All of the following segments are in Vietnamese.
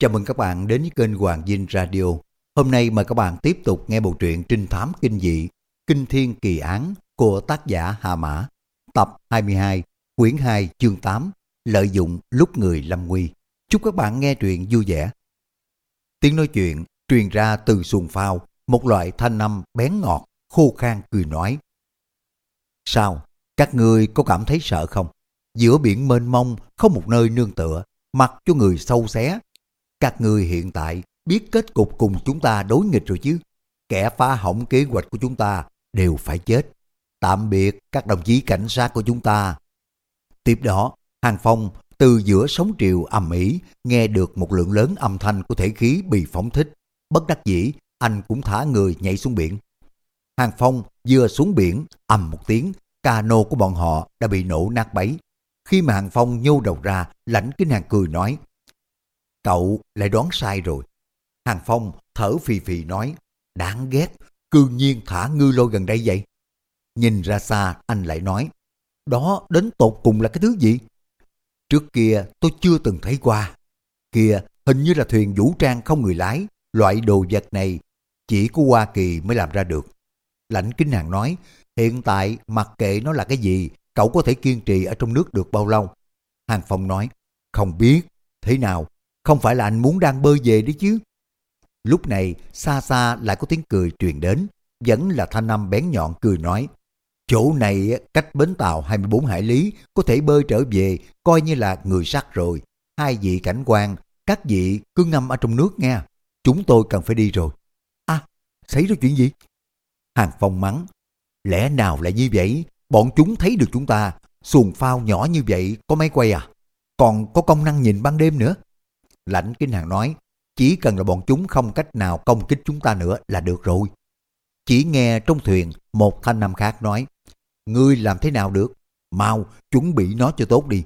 Chào mừng các bạn đến với kênh Hoàng Dinh Radio. Hôm nay mời các bạn tiếp tục nghe bộ truyện trinh thám kinh dị Kinh Thiên Kỳ Án của tác giả Hà Mã. Tập 22, quyển 2, chương 8, Lợi dụng lúc người lâm nguy. Chúc các bạn nghe truyện vui vẻ. Tiếng nói chuyện truyền ra từ xuồng phao, một loại thanh âm bén ngọt, khô khan cười nói. Sao? Các ngươi có cảm thấy sợ không? Giữa biển mênh mông, không một nơi nương tựa, mặc cho người sâu xé. Các ngươi hiện tại biết kết cục cùng chúng ta đối nghịch rồi chứ. Kẻ phá hỏng kế hoạch của chúng ta đều phải chết. Tạm biệt các đồng chí cảnh sát của chúng ta. Tiếp đó, Hàng Phong từ giữa sóng triều ầm ĩ nghe được một lượng lớn âm thanh của thể khí bị phóng thích. Bất đắc dĩ, anh cũng thả người nhảy xuống biển. Hàng Phong vừa xuống biển, ầm một tiếng, cano của bọn họ đã bị nổ nát bấy. Khi mà Hàng Phong nhô đầu ra, lãnh kinh hàng cười nói, Cậu lại đoán sai rồi. Hàng Phong thở phì phì nói, đáng ghét, cương nhiên thả ngư lôi gần đây vậy. Nhìn ra xa, anh lại nói, đó đến tột cùng là cái thứ gì? Trước kia tôi chưa từng thấy qua. Kia hình như là thuyền vũ trang không người lái, loại đồ vật này chỉ có Hoa Kỳ mới làm ra được. Lãnh Kính Hàng nói, hiện tại mặc kệ nó là cái gì, cậu có thể kiên trì ở trong nước được bao lâu? Hàng Phong nói, không biết, thế nào, không phải là anh muốn đang bơi về đấy chứ? Lúc này, xa xa lại có tiếng cười truyền đến, vẫn là thanh âm bén nhọn cười nói, chỗ này cách bến tàu 24 hải lý, có thể bơi trở về, coi như là người sắt rồi. Hai vị cảnh quan, các vị cứ ngâm ở trong nước nghe chúng tôi cần phải đi rồi. À, xảy ra chuyện gì? Hàng Phong mắng, lẽ nào lại như vậy? Bọn chúng thấy được chúng ta, xuồng phao nhỏ như vậy có máy quay à? Còn có công năng nhìn ban đêm nữa. Lãnh Kinh Hàng nói, chỉ cần là bọn chúng không cách nào công kích chúng ta nữa là được rồi. Chỉ nghe trong thuyền một thanh nam khác nói, ngươi làm thế nào được? Mau, chuẩn bị nó cho tốt đi.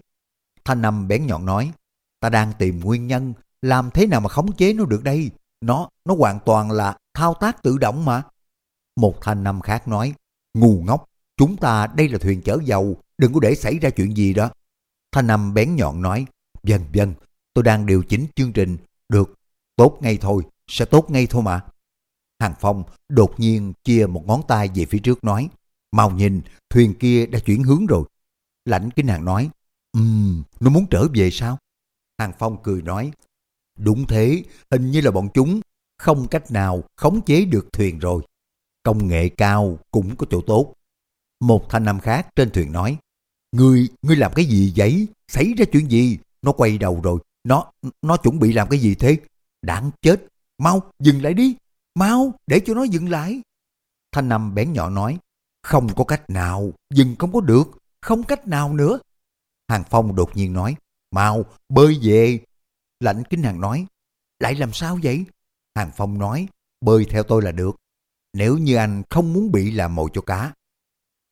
Thanh nam bén nhọn nói, ta đang tìm nguyên nhân, làm thế nào mà khống chế nó được đây? Nó, nó hoàn toàn là thao tác tự động mà. Một thanh nam khác nói, ngu ngốc, chúng ta đây là thuyền chở dầu, đừng có để xảy ra chuyện gì đó. Thanh nam bén nhọn nói, dần dần tôi đang điều chỉnh chương trình, được, tốt ngay thôi, sẽ tốt ngay thôi mà. Hàng Phong đột nhiên chia một ngón tay về phía trước nói, mau nhìn, thuyền kia đã chuyển hướng rồi. Lãnh kính hàng nói, ừm, nó muốn trở về sao? Hàng Phong cười nói, đúng thế, hình như là bọn chúng không cách nào khống chế được thuyền rồi. Công nghệ cao cũng có chỗ tốt. Một thanh nam khác trên thuyền nói, Ngươi, ngươi làm cái gì vậy? Xảy ra chuyện gì? Nó quay đầu rồi, nó, nó chuẩn bị làm cái gì thế? Đáng chết, mau, dừng lại đi, mau, để cho nó dừng lại. Thanh Nam bén nhỏ nói, không có cách nào, dừng không có được, không cách nào nữa. Hàng Phong đột nhiên nói, mau, bơi về. Lạnh kính hàng nói, lại làm sao vậy? Hàng Phong nói, bơi theo tôi là được. Nếu như anh không muốn bị làm mồi cho cá.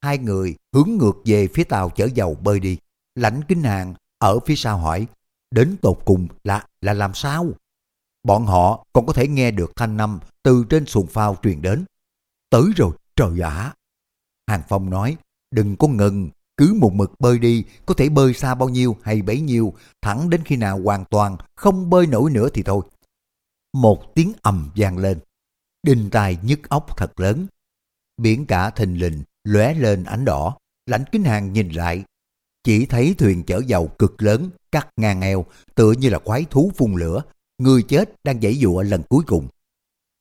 Hai người hướng ngược về phía tàu chở dầu bơi đi. Lãnh kính hàng ở phía sau hỏi, đến tột cùng là là làm sao? Bọn họ còn có thể nghe được thanh năm từ trên xuồng phao truyền đến. Tới rồi, trời ạ! Hàng Phong nói, đừng có ngừng, cứ một mực bơi đi, có thể bơi xa bao nhiêu hay bấy nhiêu, thẳng đến khi nào hoàn toàn không bơi nổi nữa thì thôi. Một tiếng ầm vang lên, đinh tai nhức óc thật lớn. Biển cả thình lình, lóe lên ánh đỏ, lãnh kính hàng nhìn lại, chỉ thấy thuyền chở dầu cực lớn, cắt ngang eo, tựa như là quái thú phun lửa, người chết đang dãy dụa lần cuối cùng.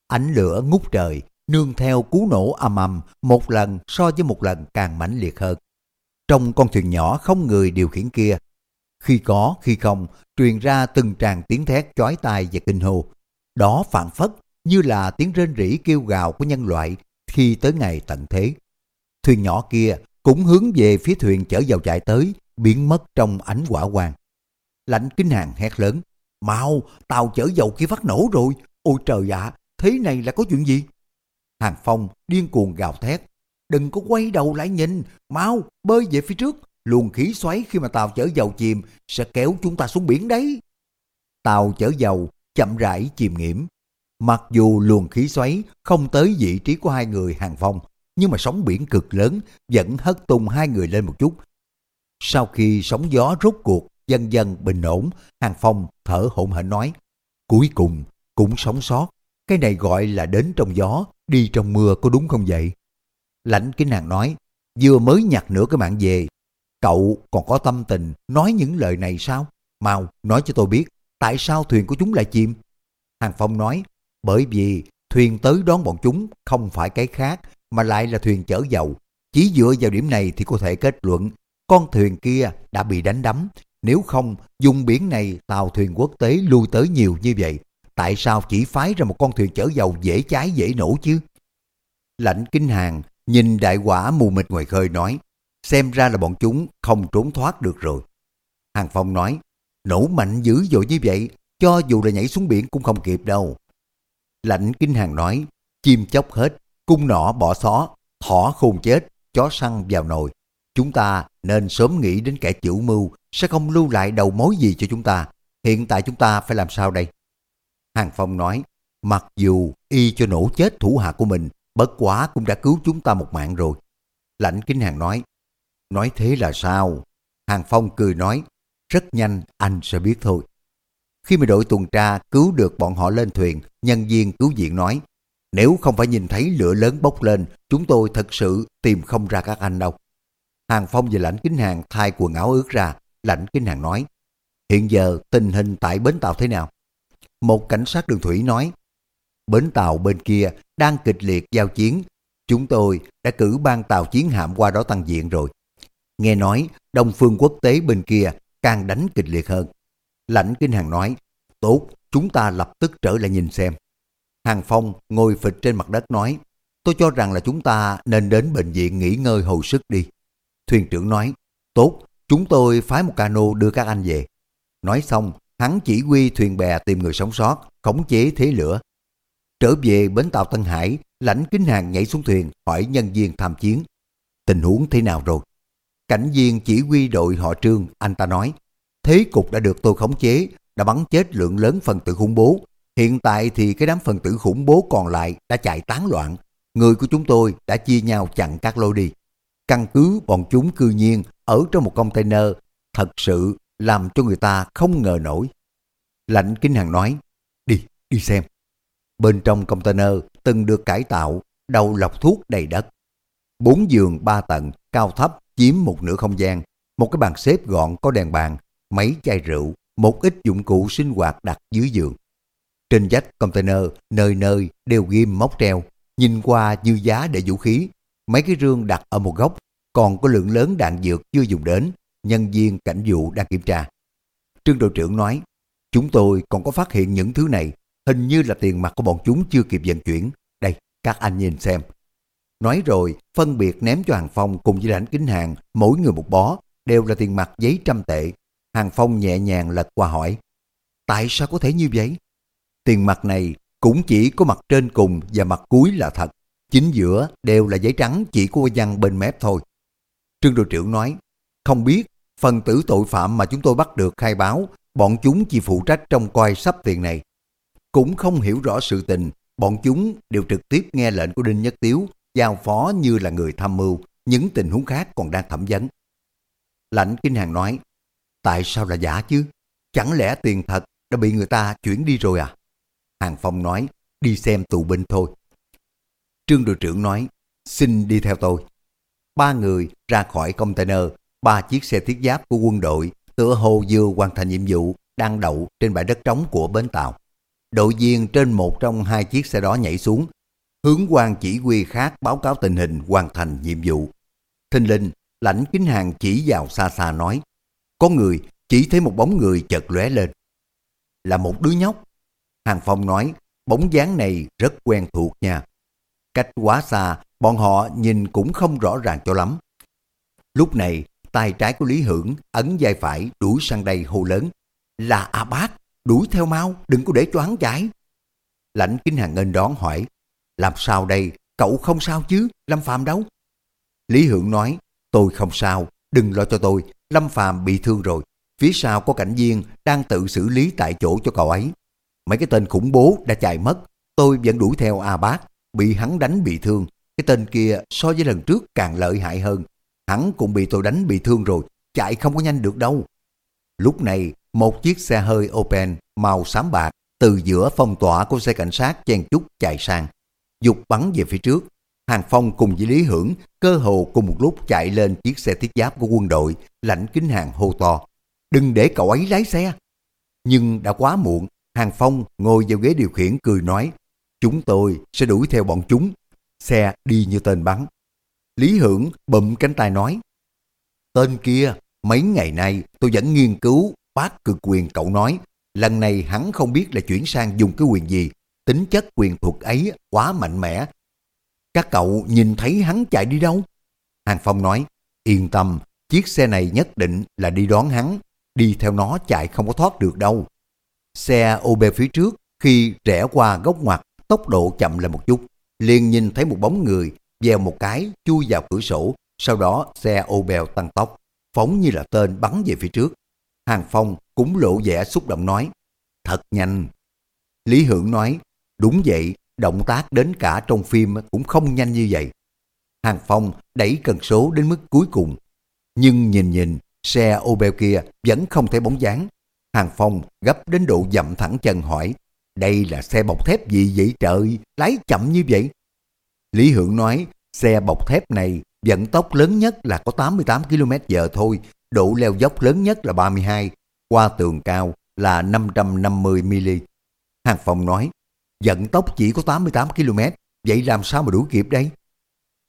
Ánh lửa ngút trời, nương theo cú nổ ầm ầm, một lần so với một lần càng mãnh liệt hơn. Trong con thuyền nhỏ không người điều khiển kia, khi có khi không, truyền ra từng tràng tiếng thét chói tai và kinh hô. Đó phản phất như là tiếng rên rỉ kêu gào của nhân loại khi tới ngày tận thế. Thuyền nhỏ kia cũng hướng về phía thuyền chở dầu chạy tới, biến mất trong ánh quả quang. Lãnh kinh hàng hét lớn, mau, tàu chở dầu kia phát nổ rồi, ôi trời ạ, thế này là có chuyện gì? Hàng Phong điên cuồng gào thét, đừng có quay đầu lại nhìn, mau, bơi về phía trước, luồng khí xoáy khi mà tàu chở dầu chìm sẽ kéo chúng ta xuống biển đấy. Tàu chở dầu chậm rãi chìm nghiễm, mặc dù luồng khí xoáy không tới vị trí của hai người Hàng Phong, nhưng mà sóng biển cực lớn vẫn hất tung hai người lên một chút. Sau khi sóng gió rút cuộc dần dần bình ổn, Hàng Phong thở hổn hển nói, cuối cùng cũng sống sót. Cái này gọi là đến trong gió, đi trong mưa có đúng không vậy? Lãnh cái nàng nói, vừa mới nhặt nửa cái mạng về, cậu còn có tâm tình nói những lời này sao? Mau, nói cho tôi biết, tại sao thuyền của chúng lại chìm? Hàng Phong nói, bởi vì thuyền tới đón bọn chúng không phải cái khác, mà lại là thuyền chở dầu. Chỉ dựa vào điểm này thì có thể kết luận, con thuyền kia đã bị đánh đắm. Nếu không, dùng biển này tàu thuyền quốc tế lui tới nhiều như vậy, tại sao chỉ phái ra một con thuyền chở dầu dễ cháy dễ nổ chứ? Lãnh kinh hàng nhìn đại quả mù mịt ngoài khơi nói, xem ra là bọn chúng không trốn thoát được rồi. Hàng Phong nói, nổ mạnh dữ dội như vậy, cho dù là nhảy xuống biển cũng không kịp đâu. Lãnh kinh hàng nói, chim chóc hết, cung nỏ bỏ xó, thỏ khôn chết, chó săn vào nồi. Chúng ta nên sớm nghĩ đến kẻ chủ mưu sẽ không lưu lại đầu mối gì cho chúng ta. Hiện tại chúng ta phải làm sao đây? Hàng Phong nói, mặc dù y cho nổ chết thủ hạ của mình, bất quá cũng đã cứu chúng ta một mạng rồi. Lãnh Kính Hàng nói, nói thế là sao? Hàng Phong cười nói, rất nhanh anh sẽ biết thôi. Khi mà đội tuần tra cứu được bọn họ lên thuyền, nhân viên cứu viện nói, nếu không phải nhìn thấy lửa lớn bốc lên, chúng tôi thật sự tìm không ra các anh đâu. Hàng Phong và Lãnh Kính Hàng thay quần áo ướt ra, Lãnh Kính Hàng nói, hiện giờ tình hình tại bến tàu thế nào? Một cảnh sát đường thủy nói, bến tàu bên kia đang kịch liệt giao chiến, chúng tôi đã cử ban tàu chiến hạm qua đó tăng diện rồi. Nghe nói Đông Phương quốc tế bên kia càng đánh kịch liệt hơn. Lãnh Kinh Hàng nói, tốt, chúng ta lập tức trở lại nhìn xem. Hàng Phong ngồi phịch trên mặt đất nói, tôi cho rằng là chúng ta nên đến bệnh viện nghỉ ngơi hồi sức đi. Thuyền trưởng nói, tốt, chúng tôi phái một cano đưa các anh về. Nói xong, hắn chỉ huy thuyền bè tìm người sống sót, khống chế thế lửa. Trở về bến tàu Tân Hải, lãnh kính hàng nhảy xuống thuyền hỏi nhân viên tham chiến. Tình huống thế nào rồi? Cảnh viên chỉ huy đội họ trương, anh ta nói, thế cục đã được tôi khống chế, đã bắn chết lượng lớn phần tử khủng bố. Hiện tại thì cái đám phần tử khủng bố còn lại đã chạy tán loạn. Người của chúng tôi đã chia nhau chặn các lối đi. Căn cứ bọn chúng cư nhiên ở trong một container thật sự làm cho người ta không ngờ nổi. Lạnh Kinh hằng nói, đi, đi xem. Bên trong container từng được cải tạo, đầu lọc thuốc đầy đất. Bốn giường ba tầng, cao thấp, chiếm một nửa không gian. Một cái bàn xếp gọn có đèn bàn, mấy chai rượu, một ít dụng cụ sinh hoạt đặt dưới giường. Trên vách container, nơi nơi đều ghim móc treo, nhìn qua như giá để vũ khí. Mấy cái rương đặt ở một góc, còn có lượng lớn đạn dược chưa dùng đến, nhân viên cảnh vụ đang kiểm tra. Trương đội trưởng nói, chúng tôi còn có phát hiện những thứ này, hình như là tiền mặt của bọn chúng chưa kịp vận chuyển. Đây, các anh nhìn xem. Nói rồi, phân biệt ném cho Hàng Phong cùng với lãnh kính hàng, mỗi người một bó, đều là tiền mặt giấy trăm tệ. Hàng Phong nhẹ nhàng lật qua hỏi, tại sao có thể như vậy? Tiền mặt này cũng chỉ có mặt trên cùng và mặt cuối là thật. Chính giữa đều là giấy trắng chỉ có văn bên mép thôi. Trương đội trưởng nói, không biết phần tử tội phạm mà chúng tôi bắt được khai báo, bọn chúng chỉ phụ trách trong coi sắp tiền này. Cũng không hiểu rõ sự tình, bọn chúng đều trực tiếp nghe lệnh của Đinh Nhất Tiếu, giao phó như là người tham mưu, những tình huống khác còn đang thẩm vấn. Lãnh Kinh Hàng nói, tại sao là giả chứ? Chẳng lẽ tiền thật đã bị người ta chuyển đi rồi à? Hàng Phong nói, đi xem tù binh thôi. Trương đội trưởng nói, xin đi theo tôi. Ba người ra khỏi container, ba chiếc xe thiết giáp của quân đội tựa hồ vừa hoàn thành nhiệm vụ đang đậu trên bãi đất trống của bến tàu. Đội viên trên một trong hai chiếc xe đó nhảy xuống, hướng quan chỉ huy khác báo cáo tình hình hoàn thành nhiệm vụ. Thinh linh, lãnh kính hàng chỉ vào xa xa nói, có người chỉ thấy một bóng người chợt lóe lên. Là một đứa nhóc. Hàng Phong nói, bóng dáng này rất quen thuộc nha. Cách quá xa, bọn họ nhìn cũng không rõ ràng cho lắm. Lúc này, tay trái của Lý Hưởng ấn vai phải đuổi sang đây hô lớn. Là A Bác, đuổi theo mau, đừng có để cho hắn chạy. Lãnh Kính Hàng ngân đón hỏi, làm sao đây, cậu không sao chứ, Lâm Phạm đâu? Lý Hưởng nói, tôi không sao, đừng lo cho tôi, Lâm Phạm bị thương rồi. Phía sau có cảnh viên đang tự xử lý tại chỗ cho cậu ấy. Mấy cái tên khủng bố đã chạy mất, tôi vẫn đuổi theo A Bác, bị hắn đánh bị thương. Cái tên kia so với lần trước càng lợi hại hơn, hắn cũng bị tôi đánh bị thương rồi, chạy không có nhanh được đâu. Lúc này, một chiếc xe hơi Open màu xám bạc từ giữa phong tỏa của xe cảnh sát chen chúc chạy sang, dục bắn về phía trước. Hàng Phong cùng với Lý Hưởng cơ hồ cùng một lúc chạy lên chiếc xe thiết giáp của quân đội, lãnh kính hàng hô to. Đừng để cậu ấy lái xe. Nhưng đã quá muộn, Hàng Phong ngồi vào ghế điều khiển cười nói, chúng tôi sẽ đuổi theo bọn chúng. Xe đi như tên bắn. Lý Hưởng bụm cánh tay nói, tên kia, mấy ngày nay tôi vẫn nghiên cứu bác cực quyền cậu nói, lần này hắn không biết là chuyển sang dùng cái quyền gì, tính chất quyền thuật ấy quá mạnh mẽ. Các cậu nhìn thấy hắn chạy đi đâu? Hàng Phong nói, yên tâm, chiếc xe này nhất định là đi đón hắn, đi theo nó chạy không có thoát được đâu. Xe ô bê phía trước, khi rẽ qua góc ngoặt, tốc độ chậm lại một chút, liền nhìn thấy một bóng người, vèo một cái, chui vào cửa sổ, sau đó xe ô bèo tăng tốc, phóng như là tên bắn về phía trước. Hàng Phong cũng lộ vẻ xúc động nói, thật nhanh. Lý Hưởng nói, đúng vậy, động tác đến cả trong phim cũng không nhanh như vậy. Hàng Phong đẩy cần số đến mức cuối cùng, nhưng nhìn nhìn, xe ô bèo kia vẫn không thấy bóng dáng. Hàng Phong gấp đến độ dậm thẳng chân hỏi, đây là xe bọc thép gì vậy trời, lái chậm như vậy? Lý Hưởng nói, xe bọc thép này vận tốc lớn nhất là có 88 km h thôi, độ leo dốc lớn nhất là 32, qua tường cao là 550 mm. Hàng Phong nói, vận tốc chỉ có 88 km, vậy làm sao mà đuổi kịp đây?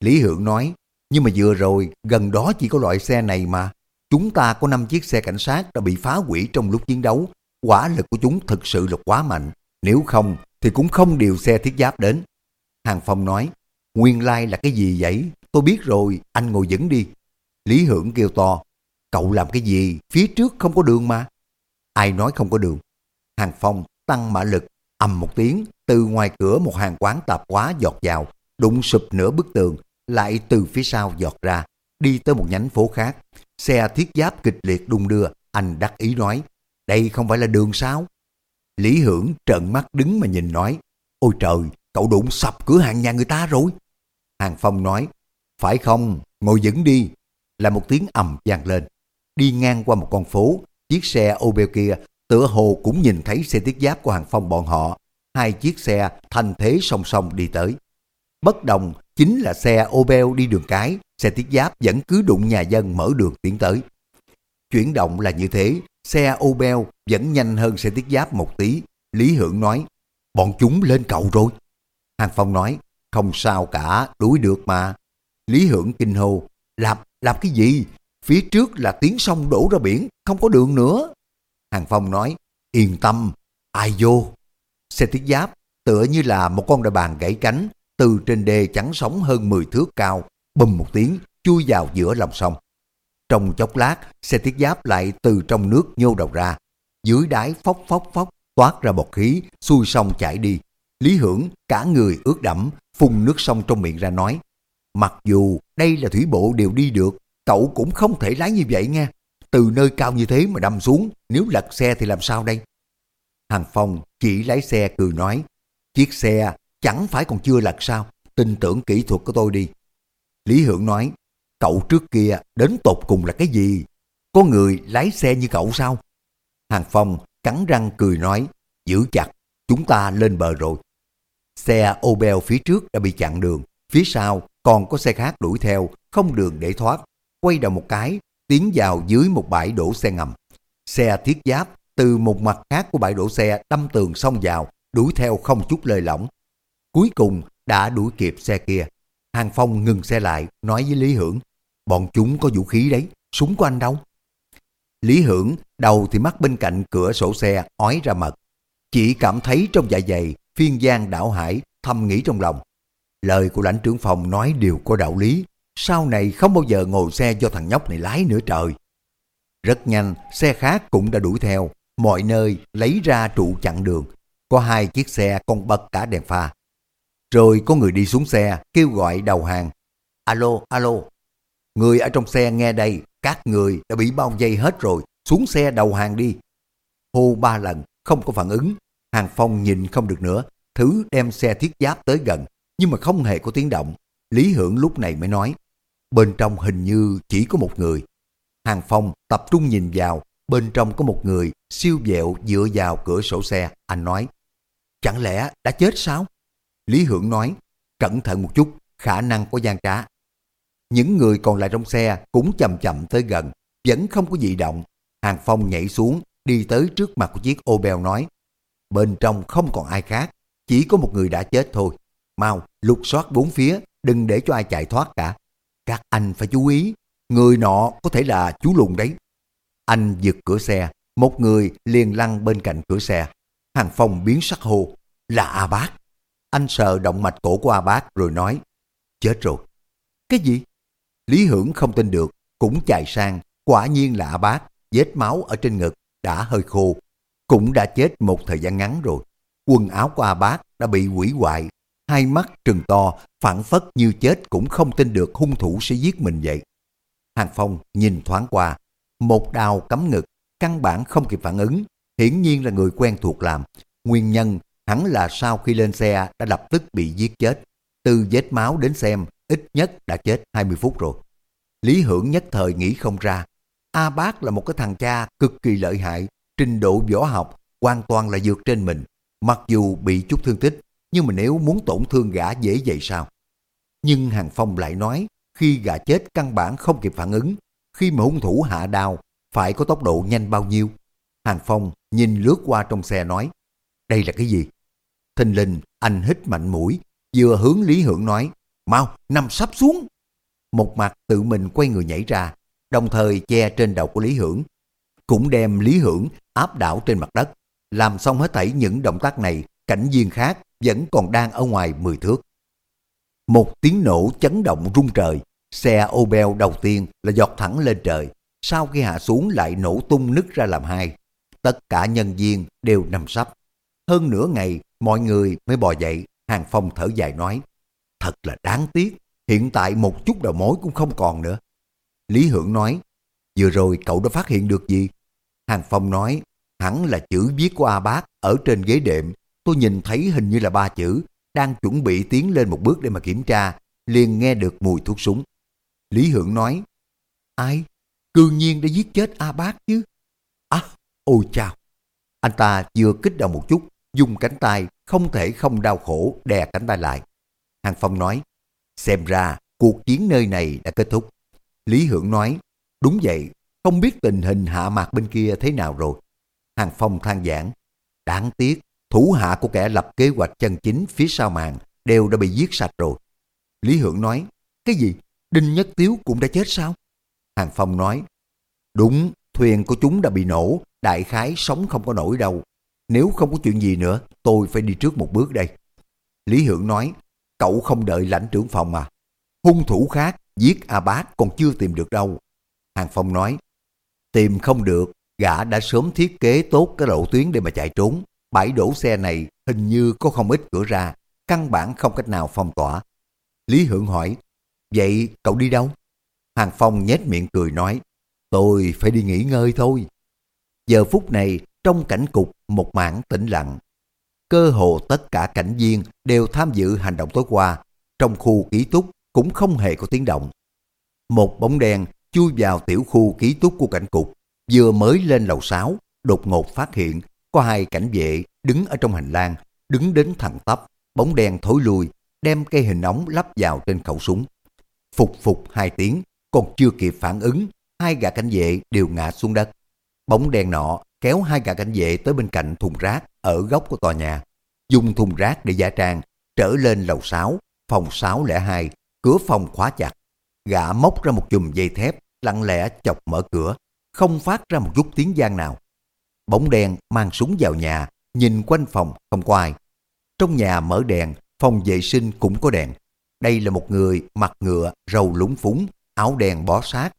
Lý Hưởng nói, nhưng mà vừa rồi gần đó chỉ có loại xe này mà. Chúng ta có 5 chiếc xe cảnh sát đã bị phá hủy trong lúc chiến đấu. Quả lực của chúng thực sự là quá mạnh. Nếu không thì cũng không điều xe thiết giáp đến. Hàng Phong nói, nguyên lai là cái gì vậy? Tôi biết rồi, anh ngồi dẫn đi. Lý Hưởng kêu to, cậu làm cái gì? Phía trước không có đường mà. Ai nói không có đường? Hàng Phong tăng mã lực, ầm một tiếng, từ ngoài cửa một hàng quán tạp hóa giọt vào, đụng sụp nửa bức tường, lại từ phía sau giọt ra, đi tới một nhánh phố khác. Xe thiết giáp kịch liệt đung đưa, anh đắc ý nói, đây không phải là đường sao? Lý Hưởng trợn mắt đứng mà nhìn nói, ôi trời, cậu đụng sập cửa hàng nhà người ta rồi. Hàng Phong nói, phải không, ngồi vững đi. Là một tiếng ầm vang lên. Đi ngang qua một con phố, chiếc xe ô kia tựa hồ cũng nhìn thấy xe thiết giáp của Hàng Phong bọn họ. Hai chiếc xe thành thế song song đi tới. Bất đồng chính là xe ô đi đường cái, xe thiết giáp vẫn cứ đụng nhà dân mở đường tiến tới. Chuyển động là như thế, xe ô vẫn nhanh hơn xe thiết giáp một tí. Lý Hưởng nói, bọn chúng lên cầu rồi. Hàng Phong nói, không sao cả, đuổi được mà. Lý Hưởng kinh hô, làm, làm cái gì? Phía trước là tiếng sông đổ ra biển, không có đường nữa. Hàng Phong nói, yên tâm, ai vô? Xe thiết giáp tựa như là một con đại bàng gãy cánh, từ trên đê chắn sóng hơn 10 thước cao, bùm một tiếng, chui vào giữa lòng sông. Trong chốc lát, xe thiết giáp lại từ trong nước nhô đầu ra. Dưới đáy phóc phóc phóc, toát ra bọt khí, xuôi sông chảy đi. Lý Hưởng, cả người ướt đẫm, phun nước sông trong miệng ra nói. Mặc dù đây là thủy bộ đều đi được, cậu cũng không thể lái như vậy nghe Từ nơi cao như thế mà đâm xuống, nếu lật xe thì làm sao đây? Hàng Phong chỉ lái xe cười nói, chiếc xe chẳng phải còn chưa lật sao, tin tưởng kỹ thuật của tôi đi. Lý Hưởng nói, cậu trước kia đến tột cùng là cái gì? Có người lái xe như cậu sao? Hàng Phong cắn răng cười nói, giữ chặt, chúng ta lên bờ rồi. Xe ô beo phía trước đã bị chặn đường, phía sau còn có xe khác đuổi theo, không đường để thoát. Quay đầu một cái, tiến vào dưới một bãi đổ xe ngầm. Xe thiết giáp từ một mặt khác của bãi đổ xe đâm tường xông vào, đuổi theo không chút lơi lỏng. Cuối cùng đã đuổi kịp xe kia. Hàng Phong ngừng xe lại, nói với Lý Hưởng, bọn chúng có vũ khí đấy, súng của anh đâu? Lý Hưởng đầu thì mắt bên cạnh cửa sổ xe ói ra mật. Chỉ cảm thấy trong dạ dày, phiên giang đảo hải, thầm nghĩ trong lòng. Lời của lãnh trưởng phòng nói đều có đạo lý, sau này không bao giờ ngồi xe do thằng nhóc này lái nữa trời. Rất nhanh, xe khác cũng đã đuổi theo, mọi nơi lấy ra trụ chặn đường. Có hai chiếc xe còn bật cả đèn pha. Rồi có người đi xuống xe, kêu gọi đầu hàng. Alo, alo. Người ở trong xe nghe đây, các người đã bị bao dây hết rồi, xuống xe đầu hàng đi. Hô ba lần, không có phản ứng. Hàng Phong nhìn không được nữa, thứ đem xe thiết giáp tới gần, nhưng mà không hề có tiếng động. Lý Hưởng lúc này mới nói, bên trong hình như chỉ có một người. Hàng Phong tập trung nhìn vào, bên trong có một người siêu vẹo dựa vào cửa sổ xe. Anh nói, chẳng lẽ đã chết sao? Lý Hưởng nói, cẩn thận một chút, khả năng có gian trá. Những người còn lại trong xe cũng chậm chậm tới gần, vẫn không có gì động. Hàng Phong nhảy xuống, đi tới trước mặt của chiếc ô bèo nói, bên trong không còn ai khác, chỉ có một người đã chết thôi. Mau, lục soát bốn phía, đừng để cho ai chạy thoát cả. Các anh phải chú ý, người nọ có thể là chú lùn đấy. Anh giật cửa xe, một người liền lăn bên cạnh cửa xe. Hàng Phong biến sắc hồ, là A Bác. Anh sờ động mạch cổ của A Bác rồi nói, chết rồi. Cái gì? Lý Hưởng không tin được, cũng chạy sang, quả nhiên là A Bác, vết máu ở trên ngực đã hơi khô, cũng đã chết một thời gian ngắn rồi. Quần áo của A Bác đã bị hủy hoại, hai mắt trừng to, phản phất như chết cũng không tin được hung thủ sẽ giết mình vậy. Hàng Phong nhìn thoáng qua, một đào cắm ngực, căn bản không kịp phản ứng, hiển nhiên là người quen thuộc làm. Nguyên nhân hẳn là sau khi lên xe đã lập tức bị giết chết. Từ vết máu đến xem, ít nhất đã chết 20 phút rồi. Lý Hưởng nhất thời nghĩ không ra. A Bác là một cái thằng cha cực kỳ lợi hại, trình độ võ học hoàn toàn là vượt trên mình. Mặc dù bị chút thương tích, nhưng mà nếu muốn tổn thương gã dễ vậy sao? Nhưng Hàng Phong lại nói, khi gã chết căn bản không kịp phản ứng, khi mà hung thủ hạ đao, phải có tốc độ nhanh bao nhiêu? Hàng Phong nhìn lướt qua trong xe nói, đây là cái gì? Thình lình anh hít mạnh mũi, vừa hướng Lý Hưởng nói, mau, nằm sắp xuống. Một mặt tự mình quay người nhảy ra, đồng thời che trên đầu của Lý Hưởng, cũng đem Lý Hưởng áp đảo trên mặt đất. Làm xong hết thảy những động tác này, cảnh viên khác vẫn còn đang ở ngoài 10 thước. Một tiếng nổ chấn động rung trời, xe Opel đầu tiên là giọt thẳng lên trời, sau khi hạ xuống lại nổ tung nứt ra làm hai. Tất cả nhân viên đều nằm sắp. Hơn nửa ngày, mọi người mới bò dậy, Hàng Phong thở dài nói, thật là đáng tiếc, hiện tại một chút đầu mối cũng không còn nữa. Lý Hưởng nói, vừa rồi cậu đã phát hiện được gì? Hàng Phong nói, hẳn là chữ viết của A Bác ở trên ghế đệm. Tôi nhìn thấy hình như là ba chữ, đang chuẩn bị tiến lên một bước để mà kiểm tra, liền nghe được mùi thuốc súng. Lý Hưởng nói, ai? Cương nhiên đã giết chết A Bác chứ. À, ôi chào. Anh ta vừa kích động một chút, dùng cánh tay không thể không đau khổ đè cánh tay lại. Hàng Phong nói, xem ra cuộc chiến nơi này đã kết thúc. Lý Hưởng nói, đúng vậy, không biết tình hình hạ mạc bên kia thế nào rồi. Hàng Phong than giảng, đáng tiếc, thủ hạ của kẻ lập kế hoạch chân chính phía sau màn đều đã bị giết sạch rồi. Lý Hưởng nói, cái gì? Đinh Nhất Tiếu cũng đã chết sao? Hàng Phong nói, đúng, thuyền của chúng đã bị nổ, đại khái sống không có nổi đâu. Nếu không có chuyện gì nữa, tôi phải đi trước một bước đây. Lý Hưởng nói, cậu không đợi lãnh trưởng phòng mà. Hung thủ khác giết A Bác còn chưa tìm được đâu. Hàng Phong nói, tìm không được, gã đã sớm thiết kế tốt cái lộ tuyến để mà chạy trốn. Bãi đổ xe này hình như có không ít cửa ra, căn bản không cách nào phong tỏa. Lý Hưởng hỏi, vậy cậu đi đâu? Hàng Phong nhếch miệng cười nói, tôi phải đi nghỉ ngơi thôi. Giờ phút này, trong cảnh cục một mảng tĩnh lặng. Cơ hồ tất cả cảnh viên đều tham dự hành động tối qua. Trong khu ký túc cũng không hề có tiếng động. Một bóng đen chui vào tiểu khu ký túc của cảnh cục, vừa mới lên lầu 6, đột ngột phát hiện có hai cảnh vệ đứng ở trong hành lang, đứng đến thẳng tắp, bóng đen thối lui, đem cây hình ống lắp vào trên khẩu súng. Phục phục hai tiếng, còn chưa kịp phản ứng, hai gã cảnh vệ đều ngã xuống đất. Bóng đen nọ kéo hai gã cảnh vệ tới bên cạnh thùng rác ở góc của tòa nhà, dùng thùng rác để giả trang, trở lên lầu 6, phòng 602, cửa phòng khóa chặt. Gã móc ra một chùm dây thép, lặng lẽ chọc mở cửa, không phát ra một chút tiếng gian nào. Bóng đen mang súng vào nhà, nhìn quanh phòng không có ai. Trong nhà mở đèn, phòng vệ sinh cũng có đèn. Đây là một người mặt ngựa, râu lúng phúng, áo đen bó sát,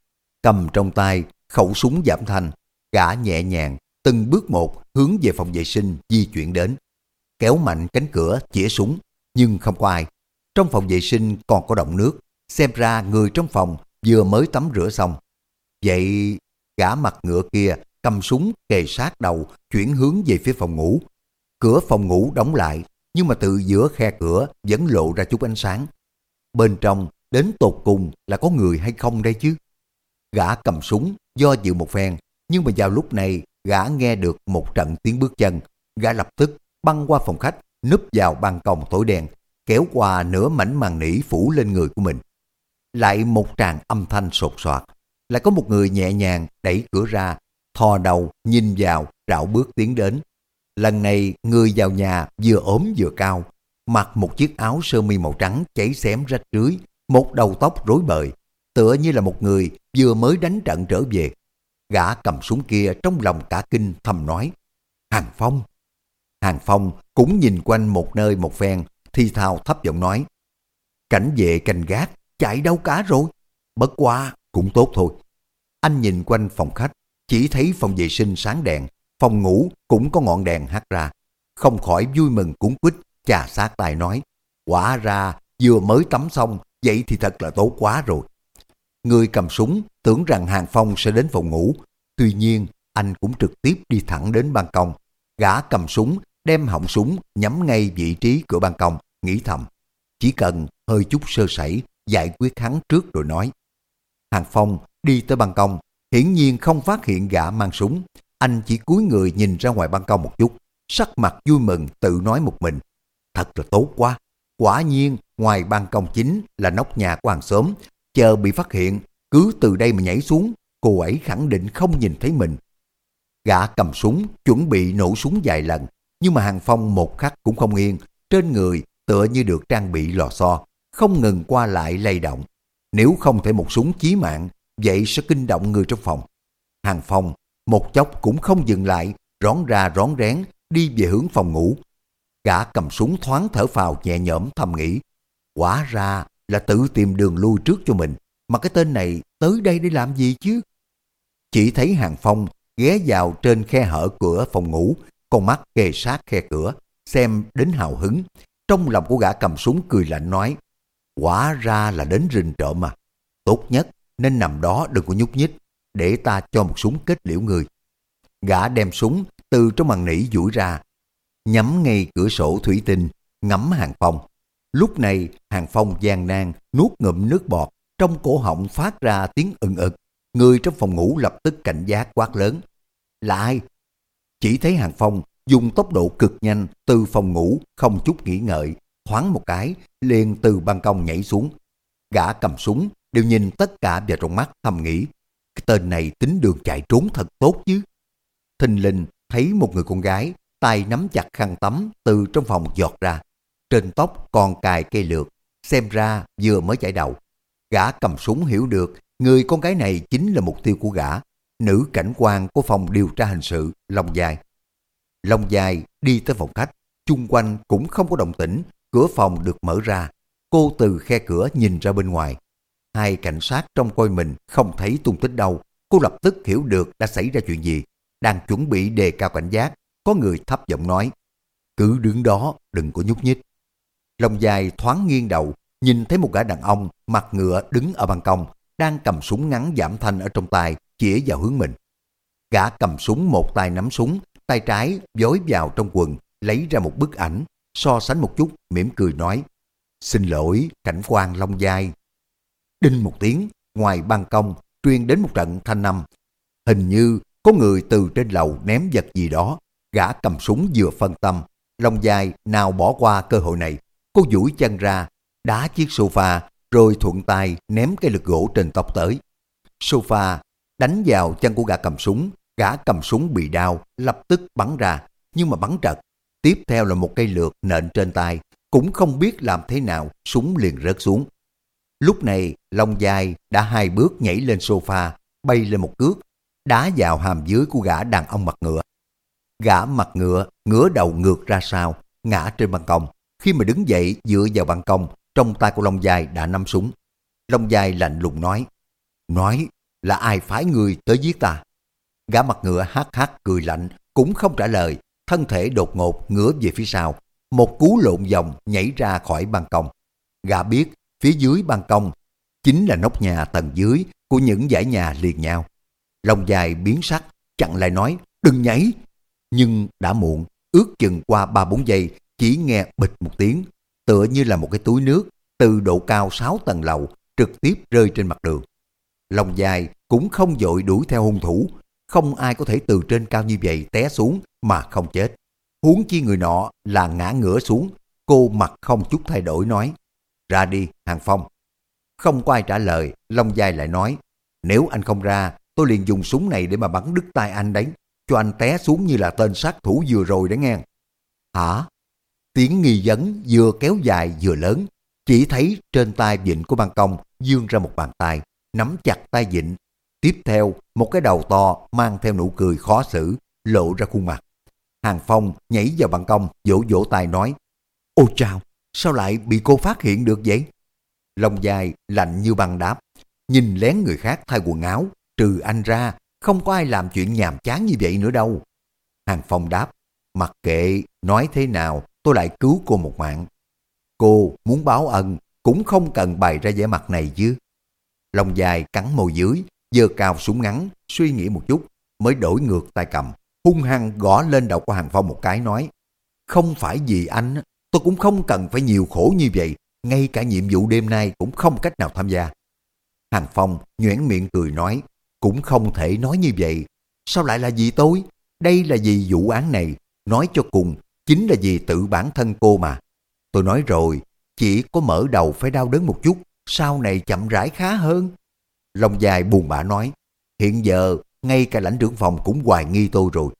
cầm trong tay khẩu súng giảm thanh, gã nhẹ nhàng từng bước một hướng về phòng vệ sinh di chuyển đến. Kéo mạnh cánh cửa, chĩa súng, nhưng không có ai. Trong phòng vệ sinh còn có động nước, xem ra người trong phòng vừa mới tắm rửa xong. Vậy gã mặt ngựa kia cầm súng kề sát đầu chuyển hướng về phía phòng ngủ. Cửa phòng ngủ đóng lại, nhưng mà từ giữa khe cửa vẫn lộ ra chút ánh sáng. Bên trong đến tột cùng là có người hay không đây chứ? Gã cầm súng, do dự một phen, nhưng mà vào lúc này gã nghe được một trận tiếng bước chân, gã lập tức băng qua phòng khách, núp vào ban công tối đen, kéo qua nửa mảnh màn nỉ phủ lên người của mình. Lại một tràng âm thanh sột soạt, lại có một người nhẹ nhàng đẩy cửa ra, thò đầu, nhìn vào, rảo bước tiến đến. Lần này người vào nhà vừa ốm vừa cao, mặc một chiếc áo sơ mi màu trắng cháy xém rách rưới, một đầu tóc rối bời, tựa như là một người vừa mới đánh trận trở về. Gã cầm súng kia trong lòng cả kinh thầm nói, Hàng Phong. Hàng Phong cũng nhìn quanh một nơi một phen, thi thao thấp giọng nói, cảnh vệ canh gác, chạy đâu cả rồi, bất quá cũng tốt thôi. Anh nhìn quanh phòng khách, chỉ thấy phòng vệ sinh sáng đèn, phòng ngủ cũng có ngọn đèn hắt ra. Không khỏi vui mừng cuốn quýt, chà sát tay nói, quả ra vừa mới tắm xong, vậy thì thật là tốt quá rồi. Người cầm súng tưởng rằng Hàng Phong sẽ đến phòng ngủ, tuy nhiên anh cũng trực tiếp đi thẳng đến ban công. Gã cầm súng, đem họng súng nhắm ngay vị trí cửa ban công, nghĩ thầm. Chỉ cần hơi chút sơ sẩy, giải quyết hắn trước rồi nói. Hàng Phong đi tới ban công, hiển nhiên không phát hiện gã mang súng. Anh chỉ cúi người nhìn ra ngoài ban công một chút, sắc mặt vui mừng tự nói một mình. Thật là tốt quá, quả nhiên ngoài ban công chính là nóc nhà của hàng xóm, chờ bị phát hiện, cứ từ đây mà nhảy xuống, cô ấy khẳng định không nhìn thấy mình. Gã cầm súng, chuẩn bị nổ súng vài lần, nhưng mà Hàng Phong một khắc cũng không yên, trên người tựa như được trang bị lò xo, không ngừng qua lại lay động. Nếu không thể một súng chí mạng, vậy sẽ kinh động người trong phòng. Hàng Phong một chốc cũng không dừng lại, rón ra rón rén đi về hướng phòng ngủ. Gã cầm súng thoáng thở phào nhẹ nhõm thầm nghĩ, quả ra là tự tìm đường lui trước cho mình, mà cái tên này tới đây để làm gì chứ? Chỉ thấy Hàng Phong ghé vào trên khe hở cửa phòng ngủ, con mắt kề sát khe cửa, xem đến hào hứng. Trong lòng của gã cầm súng cười lạnh nói, quả ra là đến rình trộm mà. Tốt nhất nên nằm đó đừng có nhúc nhích, để ta cho một súng kết liễu người. Gã đem súng từ trong màn nỉ duỗi ra, nhắm ngay cửa sổ thủy tinh, ngắm hàng phong. Lúc này hàng phong gian nan nuốt ngụm nước bọt, trong cổ họng phát ra tiếng ừng ực. Người trong phòng ngủ lập tức cảnh giác quát lớn. Là ai? Chỉ thấy hàng phong dùng tốc độ cực nhanh từ phòng ngủ không chút nghĩ ngợi, thoáng một cái, liền từ ban công nhảy xuống. Gã cầm súng, đều nhìn tất cả vào trong mắt thầm nghĩ, cái tên này tính đường chạy trốn thật tốt chứ. Thình linh thấy một người con gái, tay nắm chặt khăn tắm từ trong phòng giọt ra. Trên tóc còn cài cây lược, xem ra vừa mới chảy đầu. Gã cầm súng hiểu được người con gái này chính là mục tiêu của gã, nữ cảnh quan của phòng điều tra hình sự Long Dài. Long Dài đi tới phòng khách, chung quanh cũng không có động tĩnh, cửa phòng được mở ra. Cô từ khe cửa nhìn ra bên ngoài. Hai cảnh sát trong coi mình không thấy tung tích đâu. Cô lập tức hiểu được đã xảy ra chuyện gì. Đang chuẩn bị đề cao cảnh giác, có người thấp giọng nói. Cứ đứng đó, đừng có nhúc nhích. Long dài thoáng nghiêng đầu, nhìn thấy một gã đàn ông mặt ngựa đứng ở ban công, đang cầm súng ngắn giảm thanh ở trong tay, chỉ vào hướng mình. Gã cầm súng một tay nắm súng, tay trái dối vào trong quần, lấy ra một bức ảnh, so sánh một chút, mỉm cười nói, Xin lỗi, cảnh quan Long dài Đinh một tiếng, ngoài ban công, truyền đến một trận thanh âm. Hình như có người từ trên lầu ném vật gì đó, gã cầm súng vừa phân tâm. Long dài nào bỏ qua cơ hội này, cô duỗi chân ra, đá chiếc sofa, rồi thuận tay ném cây lực gỗ trên tóc tới. Sofa đánh vào chân của gã cầm súng, gã cầm súng bị đau, lập tức bắn ra, nhưng mà bắn trật. Tiếp theo là một cây lược nện trên tay, cũng không biết làm thế nào, súng liền rớt xuống. Lúc này, Long dài đã hai bước nhảy lên sofa, bay lên một cước, đá vào hàm dưới của gã đàn ông mặt ngựa. Gã mặt ngựa, ngửa đầu ngược ra sau, ngã trên ban công. Khi mà đứng dậy dựa vào ban công, trong tay của Long dài đã nắm súng. Long dài lạnh lùng nói, nói là ai phái người tới giết ta? Gã mặt ngựa hát hát cười lạnh, cũng không trả lời, thân thể đột ngột ngửa về phía sau, một cú lộn vòng nhảy ra khỏi ban công. Gã biết phía dưới ban công chính là nóc nhà tầng dưới của những dãy nhà liền nhau. Lòng dài biến sắc, chặn lại nói, đừng nhảy. Nhưng đã muộn, ước chừng qua 3-4 giây, chỉ nghe bịch một tiếng, tựa như là một cái túi nước từ độ cao 6 tầng lầu trực tiếp rơi trên mặt đường. Lòng dài cũng không dội đuổi theo hung thủ, không ai có thể từ trên cao như vậy té xuống mà không chết. huống chi người nọ là ngã ngửa xuống. Cô mặt không chút thay đổi nói, ra đi, Hàng Phong. Không có ai trả lời, Long Giai lại nói, nếu anh không ra, tôi liền dùng súng này để mà bắn đứt tay anh đấy, cho anh té xuống như là tên sát thủ vừa rồi đấy nghe. Hả? Tiếng nghi vấn vừa kéo dài vừa lớn, chỉ thấy trên tay vịnh của ban công dương ra một bàn tay, nắm chặt tay vịnh. Tiếp theo, một cái đầu to mang theo nụ cười khó xử, lộ ra khuôn mặt. Hàng Phong nhảy vào ban công, vỗ vỗ tay nói, Ôi chào, sao lại bị cô phát hiện được vậy? Lòng dài lạnh như băng đáp, nhìn lén người khác thay quần áo, trừ anh ra, không có ai làm chuyện nhàm chán như vậy nữa đâu. Hàng Phong đáp, mặc kệ, nói thế nào, tôi lại cứu cô một mạng. Cô muốn báo ân, cũng không cần bày ra vẻ mặt này chứ. Lòng dài cắn môi dưới, giơ cao súng ngắn, suy nghĩ một chút, mới đổi ngược tay cầm, hung hăng gõ lên đầu của Hàng Phong một cái nói, không phải vì anh, tôi cũng không cần phải nhiều khổ như vậy, ngay cả nhiệm vụ đêm nay cũng không cách nào tham gia. Hàng Phong nhoẻn miệng cười nói, cũng không thể nói như vậy. Sao lại là vì tôi? Đây là vì vụ án này, nói cho cùng, chính là vì tự bản thân cô mà. Tôi nói rồi, chỉ có mở đầu phải đau đớn một chút, sau này chậm rãi khá hơn. Long dài buồn bã nói, hiện giờ ngay cả lãnh trưởng phòng cũng hoài nghi tôi rồi.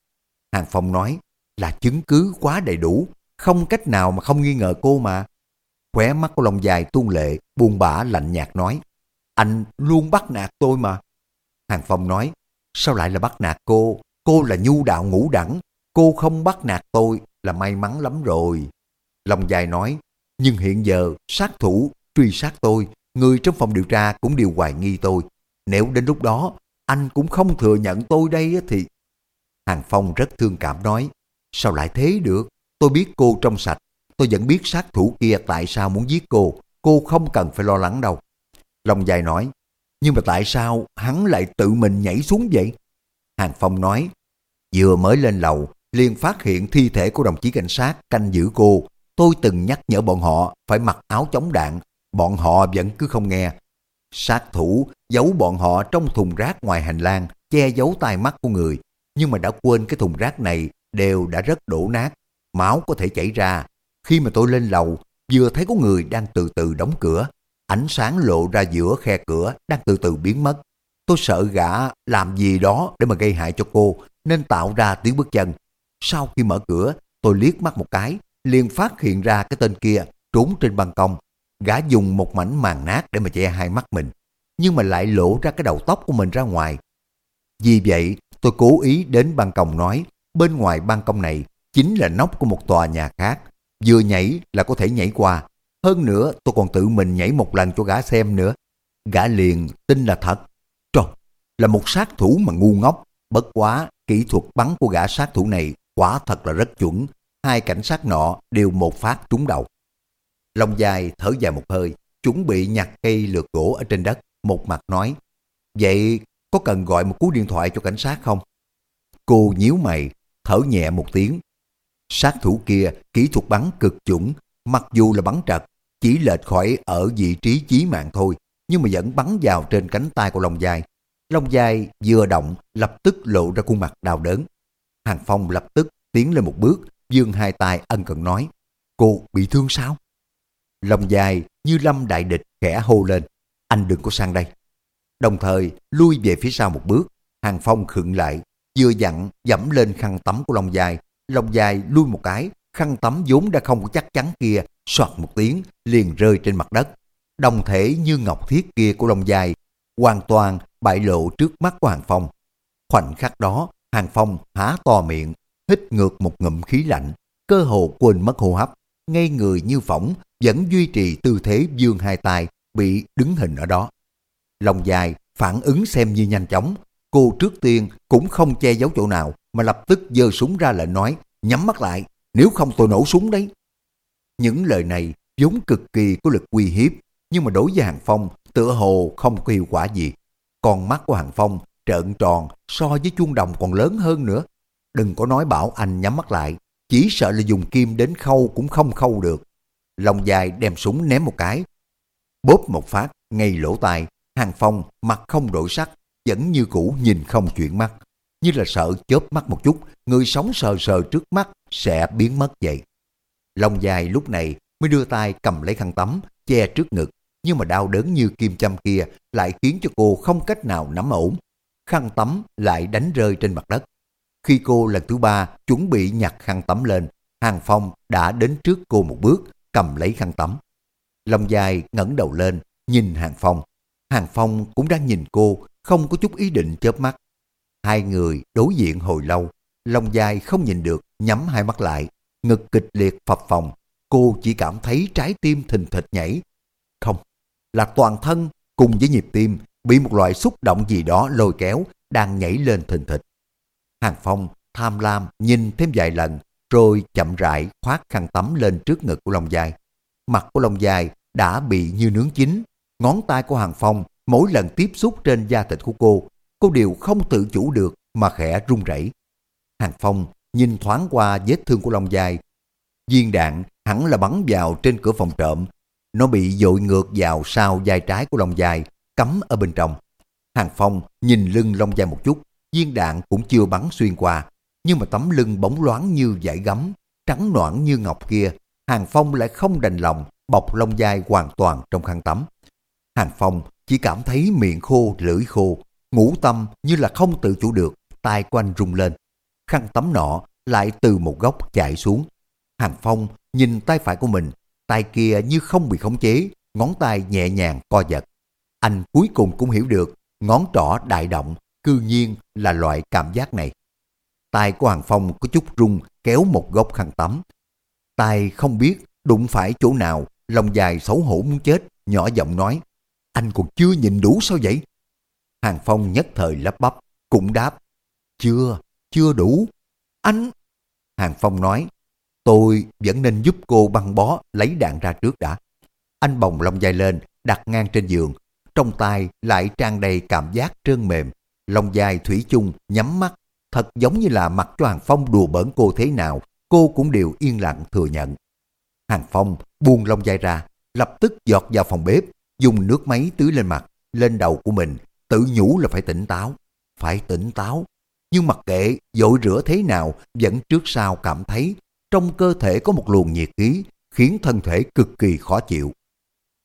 Hàng Phong nói, là chứng cứ quá đầy đủ, không cách nào mà không nghi ngờ cô mà. Khóe mắt của Long dài tuôn lệ, buồn bã lạnh nhạt nói, anh luôn bắt nạt tôi mà. Hàng Phong nói, sao lại là bắt nạt cô? Cô là nhu đạo ngũ đẳng, cô không bắt nạt tôi là may mắn lắm rồi. Long dài nói, nhưng hiện giờ sát thủ truy sát tôi, người trong phòng điều tra cũng đều hoài nghi tôi. Nếu đến lúc đó anh cũng không thừa nhận tôi đây thì... Hàng Phong rất thương cảm nói, sao lại thế được? Tôi biết cô trong sạch, tôi vẫn biết sát thủ kia tại sao muốn giết cô, cô không cần phải lo lắng đâu. Long dài nói, nhưng mà tại sao hắn lại tự mình nhảy xuống vậy? Hàng Phong nói, vừa mới lên lầu, liền phát hiện thi thể của đồng chí cảnh sát canh giữ cô. Tôi từng nhắc nhở bọn họ phải mặc áo chống đạn, bọn họ vẫn cứ không nghe. Sát thủ giấu bọn họ trong thùng rác ngoài hành lang, che giấu tai mắt của người, nhưng mà đã quên cái thùng rác này đều đã rất đổ nát, máu có thể chảy ra. Khi mà tôi lên lầu, vừa thấy có người đang từ từ đóng cửa, ánh sáng lộ ra giữa khe cửa đang từ từ biến mất. Tôi sợ gã làm gì đó để mà gây hại cho cô, nên tạo ra tiếng bước chân. Sau khi mở cửa, tôi liếc mắt một cái, liền phát hiện ra cái tên kia trốn trên ban công. Gã dùng một mảnh màn nát để mà che hai mắt mình, nhưng mà lại lộ ra cái đầu tóc của mình ra ngoài. Vì vậy, tôi cố ý đến ban công nói, bên ngoài ban công này chính là nóc của một tòa nhà khác. Vừa nhảy là có thể nhảy qua. Hơn nữa, tôi còn tự mình nhảy một lần cho gã xem nữa. Gã liền tin là thật. Trời, là một sát thủ mà ngu ngốc. Bất quá, kỹ thuật bắn của gã sát thủ này quả thật là rất chuẩn. Hai cảnh sát nọ đều một phát trúng đầu. Long dài thở dài một hơi, chuẩn bị nhặt cây lược gỗ ở trên đất, một mặt nói, vậy có cần gọi một cú điện thoại cho cảnh sát không? Cô nhíu mày, thở nhẹ một tiếng. Sát thủ kia kỹ thuật bắn cực chuẩn, mặc dù là bắn trật, chỉ lệch khỏi ở vị trí chí mạng thôi, nhưng mà vẫn bắn vào trên cánh tay của Long dài. Long dài vừa động, lập tức lộ ra khuôn mặt đau đớn. Hàng Phong lập tức tiến lên một bước, dương hai tay ân cần nói, cô bị thương sao? Long dài như lâm đại địch khẽ hô lên, anh đừng có sang đây. Đồng thời lui về phía sau một bước, Hàng Phong khựng lại, vừa dặn dẫm lên khăn tắm của Long dài. Long dài lui một cái, khăn tắm vốn đã không có chắc chắn kia, soạt một tiếng, liền rơi trên mặt đất. Đồng thể như ngọc thiết kia của Long dài, hoàn toàn bại lộ trước mắt của Hàng Phong. Khoảnh khắc đó, Hàng Phong há to miệng, hít ngược một ngụm khí lạnh, cơ hồ quên mất hô hấp, ngay người như phỏng, vẫn duy trì tư thế dương hai tay, bị đứng hình ở đó. Lòng dài, phản ứng xem như nhanh chóng, cô trước tiên cũng không che giấu chỗ nào, mà lập tức giơ súng ra lệnh nói, nhắm mắt lại, nếu không tôi nổ súng đấy. Những lời này vốn cực kỳ có lực uy hiếp, nhưng mà đối với Hàng Phong tựa hồ không có hiệu quả gì. Còn mắt của Hàng Phong trợn tròn so với chuông đồng còn lớn hơn nữa. Đừng có nói bảo anh nhắm mắt lại, chỉ sợ là dùng kim đến khâu cũng không khâu được. Lòng dài đem súng ném một cái. Bóp một phát, ngay lỗ tai, Hàng Phong mặt không đổi sắc, vẫn như cũ nhìn không chuyển mắt. Như là sợ chớp mắt một chút, người sống sờ sờ trước mắt sẽ biến mất vậy. Lòng dài lúc này mới đưa tay cầm lấy khăn tắm, che trước ngực, nhưng mà đau đớn như kim châm kia lại khiến cho cô không cách nào nắm ổn. Khăn tắm lại đánh rơi trên mặt đất. Khi cô lần thứ ba chuẩn bị nhặt khăn tắm lên, Hàng Phong đã đến trước cô một bước, cầm lấy khăn tắm. Long dài ngẩng đầu lên, nhìn Hàng Phong. Hàng Phong cũng đang nhìn cô, không có chút ý định chớp mắt. Hai người đối diện hồi lâu, Long dài không nhìn được, nhắm hai mắt lại, ngực kịch liệt phập phồng. Cô chỉ cảm thấy trái tim thình thịch nhảy. Không, là toàn thân cùng với nhịp tim bị một loại xúc động gì đó lôi kéo đang nhảy lên thình thịch. Hàng Phong tham lam nhìn thêm vài lần rồi chậm rãi khoát khăn tắm lên trước ngực của Long Dài. Mặt của Long Dài đã bị như nướng chín, ngón tay của Hàng Phong mỗi lần tiếp xúc trên da thịt của cô, cô đều không tự chủ được mà khẽ run rẩy. Hàng Phong nhìn thoáng qua vết thương của Long Dài. Viên đạn hẳn là bắn vào trên cửa phòng trộm. Nó bị dội ngược vào sau vai trái của Long Dài, cắm ở bên trong. Hàng Phong nhìn lưng Long Dài một chút, viên đạn cũng chưa bắn xuyên qua. Nhưng mà tấm lưng bóng loáng như dải gấm, trắng noãn như ngọc kia, Hàng Phong lại không đành lòng bọc Long Dài hoàn toàn trong khăn tắm. Hàng Phong chỉ cảm thấy miệng khô, lưỡi khô, ngủ tâm như là không tự chủ được, tay của anh rung lên. Khăn tắm nọ lại từ một góc chạy xuống. Hàng Phong nhìn tay phải của mình, tay kia như không bị khống chế, ngón tay nhẹ nhàng co giật. Anh cuối cùng cũng hiểu được ngón trỏ đại động, cư nhiên là loại cảm giác này. Tay của Hàng Phong có chút rung kéo một góc khăn tắm. Tay không biết đụng phải chỗ nào, lòng dài xấu hổ muốn chết, nhỏ giọng nói. Anh còn chưa nhìn đủ sao vậy? Hàng Phong nhất thời lắp bắp, cũng đáp. Chưa, chưa đủ. Anh... Hàng Phong nói, tôi vẫn nên giúp cô băng bó lấy đạn ra trước đã. Anh bồng lông dài lên, đặt ngang trên giường. Trong tay lại trang đầy cảm giác trơn mềm. Lông dài thủy chung, nhắm mắt. Thật giống như là mặt cho Hàng Phong đùa bỡn cô thế nào, cô cũng đều yên lặng thừa nhận. Hàng Phong buông lông dài ra, lập tức giọt vào phòng bếp, dùng nước máy tưới lên mặt, lên đầu của mình, tự nhủ là phải tỉnh táo. Phải tỉnh táo, nhưng mặc kệ dội rửa thế nào vẫn trước sau cảm thấy trong cơ thể có một luồng nhiệt khí khiến thân thể cực kỳ khó chịu.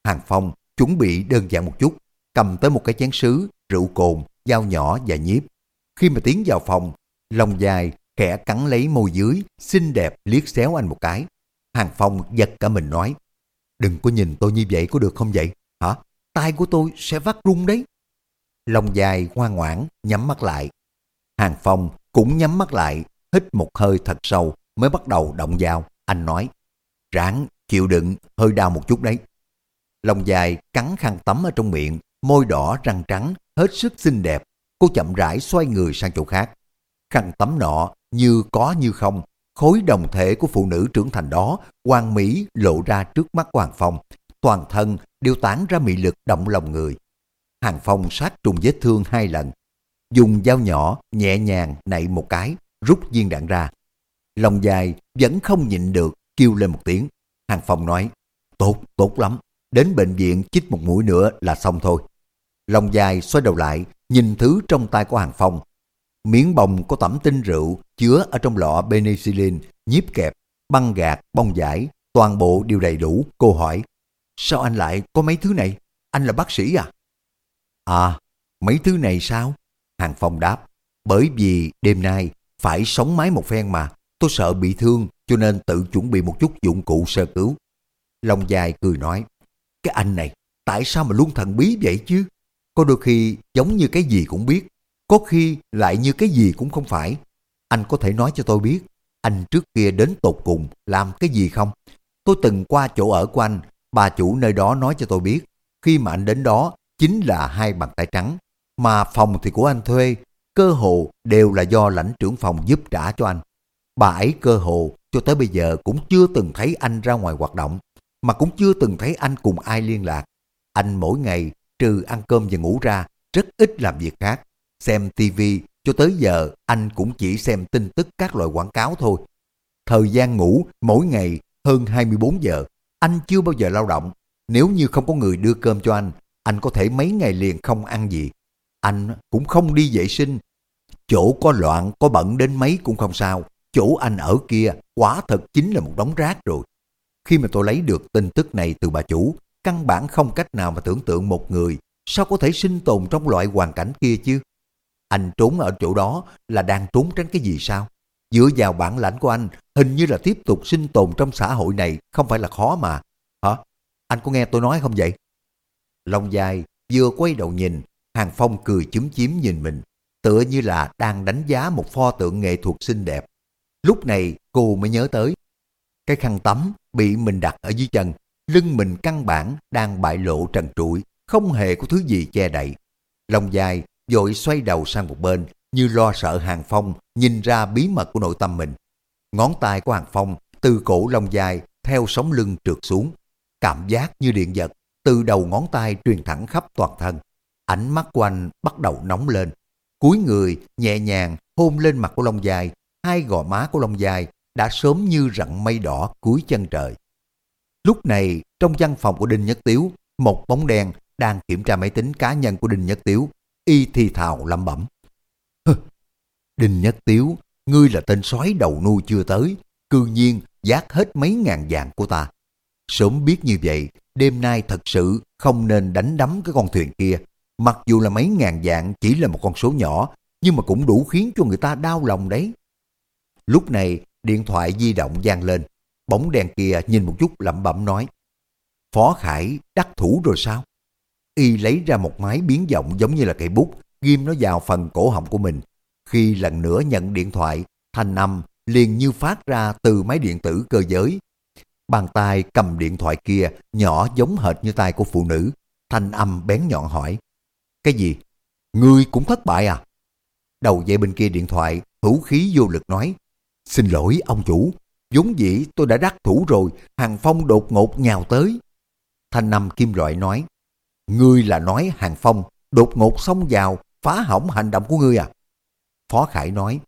Hàng Phong chuẩn bị đơn giản một chút, cầm tới một cái chén sứ, rượu cồn, dao nhỏ và nhíp. Khi mà tiến vào phòng, lòng dài khẽ cắn lấy môi dưới, xinh đẹp liếc xéo anh một cái. Hàng Phong giật cả mình nói, đừng có nhìn tôi như vậy có được không vậy? Hả? tay của tôi sẽ vắt rung đấy. Lòng dài ngoan ngoãn, nhắm mắt lại. Hàng Phong cũng nhắm mắt lại, hít một hơi thật sâu mới bắt đầu động dao. Anh nói, ráng, chịu đựng, hơi đau một chút đấy. Lòng dài cắn khăn tắm ở trong miệng, môi đỏ răng trắng, hết sức xinh đẹp. Cô chậm rãi xoay người sang chỗ khác. Khăn tắm nọ như có như không, khối đồng thể của phụ nữ trưởng thành đó, quang mỹ lộ ra trước mắt Hoàng Phong. Toàn thân đều tán ra mị lực động lòng người. Hàng Phong sát trùng vết thương hai lần, dùng dao nhỏ nhẹ nhàng nạy một cái, rút viên đạn ra. Lòng dài vẫn không nhịn được, kêu lên một tiếng. Hàng Phong nói, tốt, tốt lắm, đến bệnh viện chích một mũi nữa là xong thôi. Long dài xoay đầu lại, nhìn thứ trong tay của Hàng Phong. Miếng bồng có tẩm tinh rượu chứa ở trong lọ penicillin, nhíp kẹp, băng gạt, bông giải, toàn bộ đều đầy đủ. Cô hỏi, sao anh lại có mấy thứ này? Anh là bác sĩ à? À, mấy thứ này sao? Hàng Phong đáp, bởi vì đêm nay phải sống mái một phen mà, tôi sợ bị thương cho nên tự chuẩn bị một chút dụng cụ sơ cứu. Long dài cười nói, cái anh này, tại sao mà luôn thần bí vậy chứ? Có đôi khi giống như cái gì cũng biết, có khi lại như cái gì cũng không phải. Anh có thể nói cho tôi biết, anh trước kia đến tột cùng làm cái gì không? Tôi từng qua chỗ ở của anh, bà chủ nơi đó nói cho tôi biết, khi mà anh đến đó chính là hai bàn tay trắng, mà phòng thì của anh thuê, cơ hồ đều là do lãnh trưởng phòng giúp trả cho anh. Bà ấy cơ hồ cho tới bây giờ cũng chưa từng thấy anh ra ngoài hoạt động, mà cũng chưa từng thấy anh cùng ai liên lạc. Anh mỗi ngày trừ ăn cơm và ngủ ra, rất ít làm việc khác. Xem tivi cho tới giờ anh cũng chỉ xem tin tức các loại quảng cáo thôi. Thời gian ngủ mỗi ngày hơn 24 giờ, anh chưa bao giờ lao động. Nếu như không có người đưa cơm cho anh, anh có thể mấy ngày liền không ăn gì. Anh cũng không đi vệ sinh. Chỗ có loạn, có bẩn đến mấy cũng không sao. Chỗ anh ở kia quả thật chính là một đống rác rồi. Khi mà tôi lấy được tin tức này từ bà chủ, căn bản không cách nào mà tưởng tượng một người sao có thể sinh tồn trong loại hoàn cảnh kia chứ. Anh trốn ở chỗ đó là đang trốn tránh cái gì sao? Dựa vào bản lãnh của anh, hình như là tiếp tục sinh tồn trong xã hội này không phải là khó mà. Hả? Anh có nghe tôi nói không vậy? Long dài vừa quay đầu nhìn, Hàng Phong cười chúm chím nhìn mình, tựa như là đang đánh giá một pho tượng nghệ thuật xinh đẹp. Lúc này cô mới nhớ tới. Cái khăn tắm bị mình đặt ở dưới chân, lưng mình căn bản đang bại lộ trần trụi, không hề có thứ gì che đậy. Lòng dài vội xoay đầu sang một bên, như lo sợ Hàng Phong nhìn ra bí mật của nội tâm mình. Ngón tay của Hàng Phong từ cổ lông dài theo sóng lưng trượt xuống. Cảm giác như điện giật từ đầu ngón tay truyền thẳng khắp toàn thân. Ánh mắt của anh bắt đầu nóng lên. Cúi người nhẹ nhàng hôn lên mặt của lông dài, hai gò má của lông dài đã sớm như rặng mây đỏ cuối chân trời. Lúc này, trong văn phòng của Đinh Nhất Tiếu, một bóng đen đang kiểm tra máy tính cá nhân của Đinh Nhất Tiếu, y thì thào lẩm bẩm. Đinh Nhất Tiếu, ngươi là tên sói đầu nuôi chưa tới, cư nhiên giác hết mấy ngàn vàng của ta. Sớm biết như vậy, đêm nay thật sự không nên đánh đắm cái con thuyền kia. Mặc dù là mấy ngàn vạn chỉ là một con số nhỏ, nhưng mà cũng đủ khiến cho người ta đau lòng đấy. Lúc này, điện thoại di động vang lên. Bóng đèn kia nhìn một chút lẩm bẩm nói. Phó Khải đắc thủ rồi sao? Y lấy ra một máy biến giọng giống như là cây bút, ghim nó vào phần cổ họng của mình. Khi lần nữa nhận điện thoại, thanh âm liền như phát ra từ máy điện tử cơ giới. Bàn tay cầm điện thoại kia nhỏ giống hệt như tay của phụ nữ. Thanh âm bén nhọn hỏi. Cái gì? Ngươi cũng thất bại à? Đầu dây bên kia điện thoại, hữu khí vô lực nói. Xin lỗi ông chủ, vốn dĩ tôi đã đắc thủ rồi, Hàng Phong đột ngột nhào tới. Thanh năm kim loại nói, Ngươi là nói Hàng Phong đột ngột xông vào, phá hỏng hành động của ngươi à? Phó Khải nói,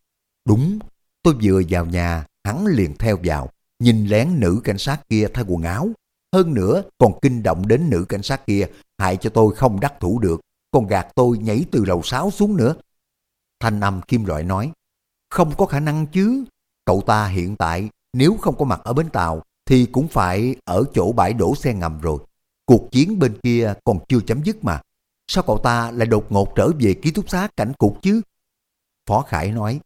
đúng, tôi vừa vào nhà, hắn liền theo vào, nhìn lén nữ cảnh sát kia thay quần áo. Hơn nữa còn kinh động đến nữ cảnh sát kia, hại cho tôi không đắc thủ được, còn gạt tôi nhảy từ lầu 6 xuống nữa. Thanh âm kim loại nói, không có khả năng chứ, cậu ta hiện tại nếu không có mặt ở bến tàu thì cũng phải ở chỗ bãi đổ xe ngầm rồi. Cuộc chiến bên kia còn chưa chấm dứt mà. Sao cậu ta lại đột ngột trở về ký túc xá cảnh cục chứ? Phó Khải nói,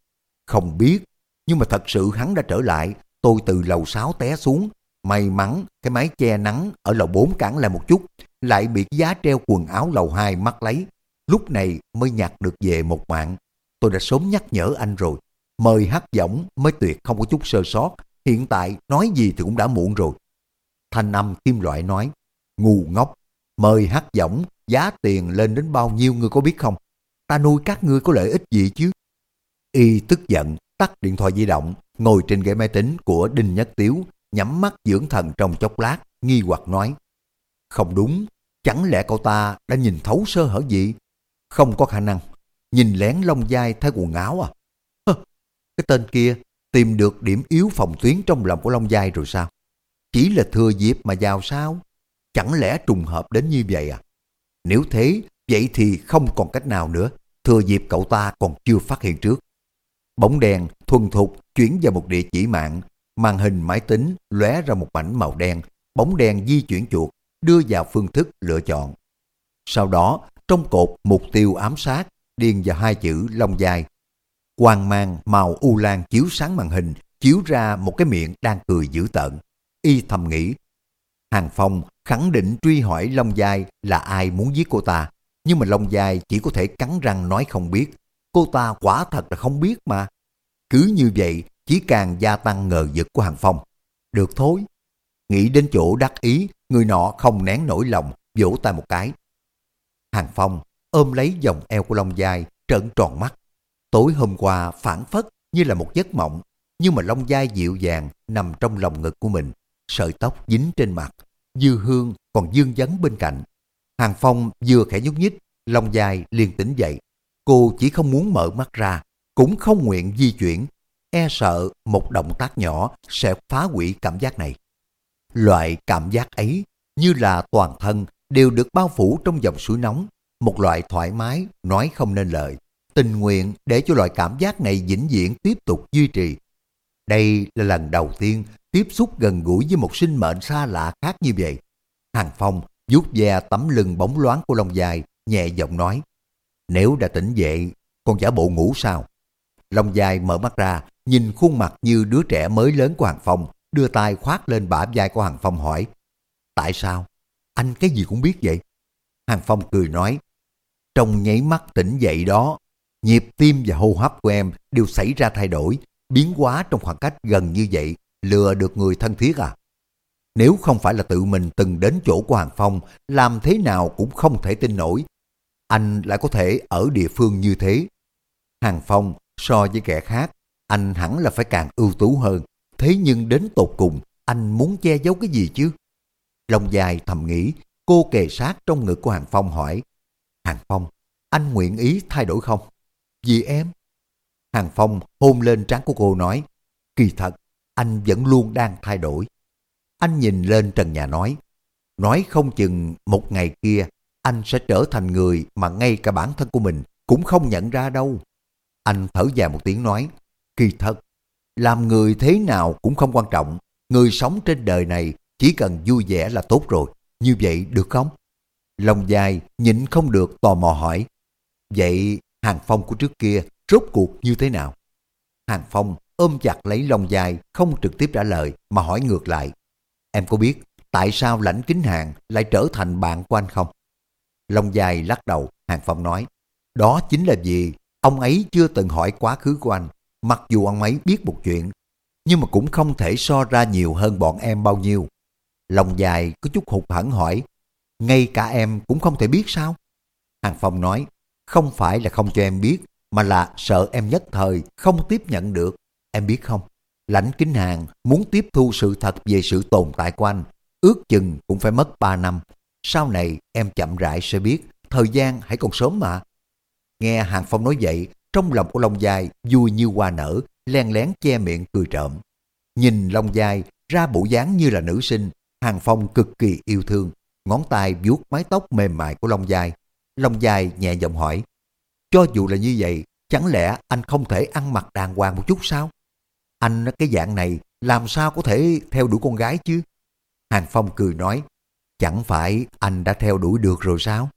không biết, nhưng mà thật sự hắn đã trở lại. Tôi từ lầu 6 té xuống. May mắn cái máy che nắng ở lầu 4 cản lại một chút, lại bị giá treo quần áo lầu 2 mắc lấy. Lúc này mới nhặt được về một mạng. Tôi đã sớm nhắc nhở anh rồi. Mời hát giọng mới tuyệt không có chút sơ sót. Hiện tại nói gì thì cũng đã muộn rồi. Thanh âm kim loại nói, ngu ngốc, mời hát giọng, giá tiền lên đến bao nhiêu ngươi có biết không? Ta nuôi các ngươi có lợi ích gì chứ? Y tức giận, tắt điện thoại di động, ngồi trên ghế máy tính của Đinh Nhất Tiếu, nhắm mắt dưỡng thần trong chốc lát, nghi hoặc nói. Không đúng, chẳng lẽ cậu ta đã nhìn thấu sơ hở gì? Không có khả năng, nhìn lén lông dai thay quần áo à? Cái tên kia tìm được điểm yếu phòng tuyến trong lòng của Long Giai rồi sao? Chỉ là thừa dịp mà vào sao? Chẳng lẽ trùng hợp đến như vậy à? Nếu thế, vậy thì không còn cách nào nữa. Thừa dịp cậu ta còn chưa phát hiện trước. Bóng đèn thuần thục chuyển vào một địa chỉ mạng. Màn hình máy tính lóe ra một mảnh màu đen. Bóng đèn di chuyển chuột đưa vào phương thức lựa chọn. Sau đó, trong cột mục tiêu ám sát, điền vào hai chữ long Giai Quang mang màu u lan chiếu sáng màn hình, chiếu ra một cái miệng đang cười dữ tợn. Y thầm nghĩ, Hàng Phong khẳng định truy hỏi Long Giai là ai muốn giết cô ta, nhưng mà Long Giai chỉ có thể cắn răng nói không biết. Cô ta quả thật là không biết mà. Cứ như vậy, chỉ càng gia tăng ngờ vực của Hàng Phong. Được thôi. Nghĩ đến chỗ đắc ý, người nọ không nén nổi lòng, vỗ tay một cái. Hàng Phong ôm lấy vòng eo của Long Giai, trợn tròn mắt. Tối hôm qua phản phất như là một giấc mộng, nhưng mà Long Giai dịu dàng nằm trong lòng ngực của mình, sợi tóc dính trên mặt, dư hương còn dương dấn bên cạnh. Hàng Phong vừa khẽ nhúc nhích, Long Giai liền tỉnh dậy. Cô chỉ không muốn mở mắt ra, cũng không nguyện di chuyển, e sợ một động tác nhỏ sẽ phá hủy cảm giác này. Loại cảm giác ấy như là toàn thân đều được bao phủ trong dòng suối nóng, một loại thoải mái, nói không nên lời, tình nguyện để cho loại cảm giác này vĩnh viễn tiếp tục duy trì. Đây là lần đầu tiên tiếp xúc gần gũi với một sinh mệnh xa lạ khác như vậy. Hàng Phong vuốt ve tấm lưng bóng loáng của Long dài, nhẹ giọng nói. Nếu đã tỉnh dậy, còn giả bộ ngủ sao? Long dài mở mắt ra, nhìn khuôn mặt như đứa trẻ mới lớn của Hàng Phong, đưa tay khoát lên bả vai của Hàng Phong hỏi. Tại sao? Anh cái gì cũng biết vậy? Hàng Phong cười nói. Trong nháy mắt tỉnh dậy đó, nhịp tim và hô hấp của em đều xảy ra thay đổi, biến hóa trong khoảng cách gần như vậy, lừa được người thân thiết à? Nếu không phải là tự mình từng đến chỗ của Hàng Phong, làm thế nào cũng không thể tin nổi. Anh lại có thể ở địa phương như thế. Hàng Phong so với kẻ khác, anh hẳn là phải càng ưu tú hơn. Thế nhưng đến tột cùng, anh muốn che giấu cái gì chứ? Lòng dài thầm nghĩ, cô kề sát trong ngực của Hàng Phong hỏi. Hàng Phong, anh nguyện ý thay đổi không? Vì em. Hàng Phong hôn lên trán của cô nói, kỳ thật, anh vẫn luôn đang thay đổi. Anh nhìn lên trần nhà nói, nói không chừng một ngày kia anh sẽ trở thành người mà ngay cả bản thân của mình cũng không nhận ra đâu. Anh thở dài một tiếng nói, kỳ thật, làm người thế nào cũng không quan trọng, người sống trên đời này chỉ cần vui vẻ là tốt rồi, như vậy được không? Lòng dài nhịn không được tò mò hỏi, vậy Hàng Phong của trước kia rốt cuộc như thế nào? Hàng Phong ôm chặt lấy lòng dài không trực tiếp trả lời mà hỏi ngược lại. Em có biết tại sao lãnh kính hàng lại trở thành bạn của anh không? Long dài lắc đầu, Hàng Phong nói, đó chính là vì ông ấy chưa từng hỏi quá khứ của anh, mặc dù ông ấy biết một chuyện, nhưng mà cũng không thể so ra nhiều hơn bọn em bao nhiêu. Long dài có chút hụt hẫng hỏi, ngay cả em cũng không thể biết sao? Hàng Phong nói, không phải là không cho em biết, mà là sợ em nhất thời không tiếp nhận được. Em biết không, lãnh kính hàng muốn tiếp thu sự thật về sự tồn tại của anh, ước chừng cũng phải mất 3 năm. Sau này em chậm rãi sẽ biết, thời gian hãy còn sớm mà. Nghe Hàng Phong nói vậy, trong lòng của Long Giai vui như hoa nở, len lén che miệng cười trộm. Nhìn Long Giai ra bộ dáng như là nữ sinh, Hàng Phong cực kỳ yêu thương, ngón tay vuốt mái tóc mềm mại của Long Giai. Long dài nhẹ giọng hỏi, cho dù là như vậy, chẳng lẽ anh không thể ăn mặc đàng hoàng một chút sao? Anh cái dạng này làm sao có thể theo đuổi con gái chứ? Hàng Phong cười nói, chẳng phải anh đã theo đuổi được rồi sao?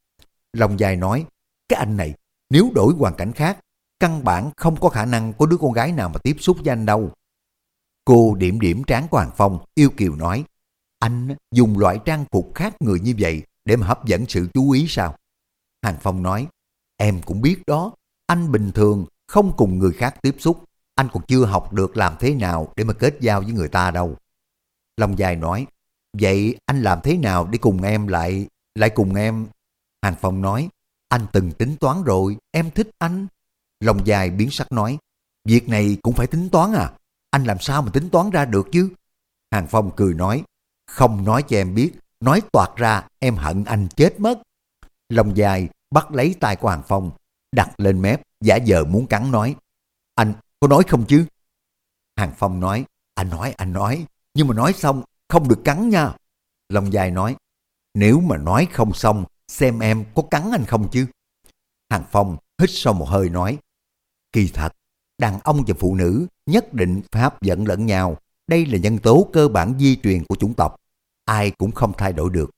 Long dài nói, cái anh này nếu đổi hoàn cảnh khác, căn bản không có khả năng có đứa con gái nào mà tiếp xúc với anh đâu. Cô điểm điểm trán của Hàng Phong, yêu kiều nói, anh dùng loại trang phục khác người như vậy để mà hấp dẫn sự chú ý sao? Hàng Phong nói, em cũng biết đó, anh bình thường không cùng người khác tiếp xúc, anh còn chưa học được làm thế nào để mà kết giao với người ta đâu. Long dài nói, vậy anh làm thế nào để cùng em lại, lại cùng em? Hàng Phong nói, anh từng tính toán rồi, em thích anh. Long dài biến sắc nói, việc này cũng phải tính toán à, anh làm sao mà tính toán ra được chứ? Hàng Phong cười nói, không nói cho em biết, nói toạt ra em hận anh chết mất. Long dài bắt lấy tay của Hàng Phong, đặt lên mép, giả vờ muốn cắn nói, anh, có nói không chứ? Hàng Phong nói, anh nói, anh nói, nhưng mà nói xong không được cắn nha. Long dài nói, nếu mà nói không xong, xem em có cắn anh không chứ? Hàng Phong hít sâu một hơi nói, kỳ thật, đàn ông và phụ nữ nhất định phải hấp dẫn lẫn nhau. Đây là nhân tố cơ bản di truyền của chủng tộc. Ai cũng không thay đổi được.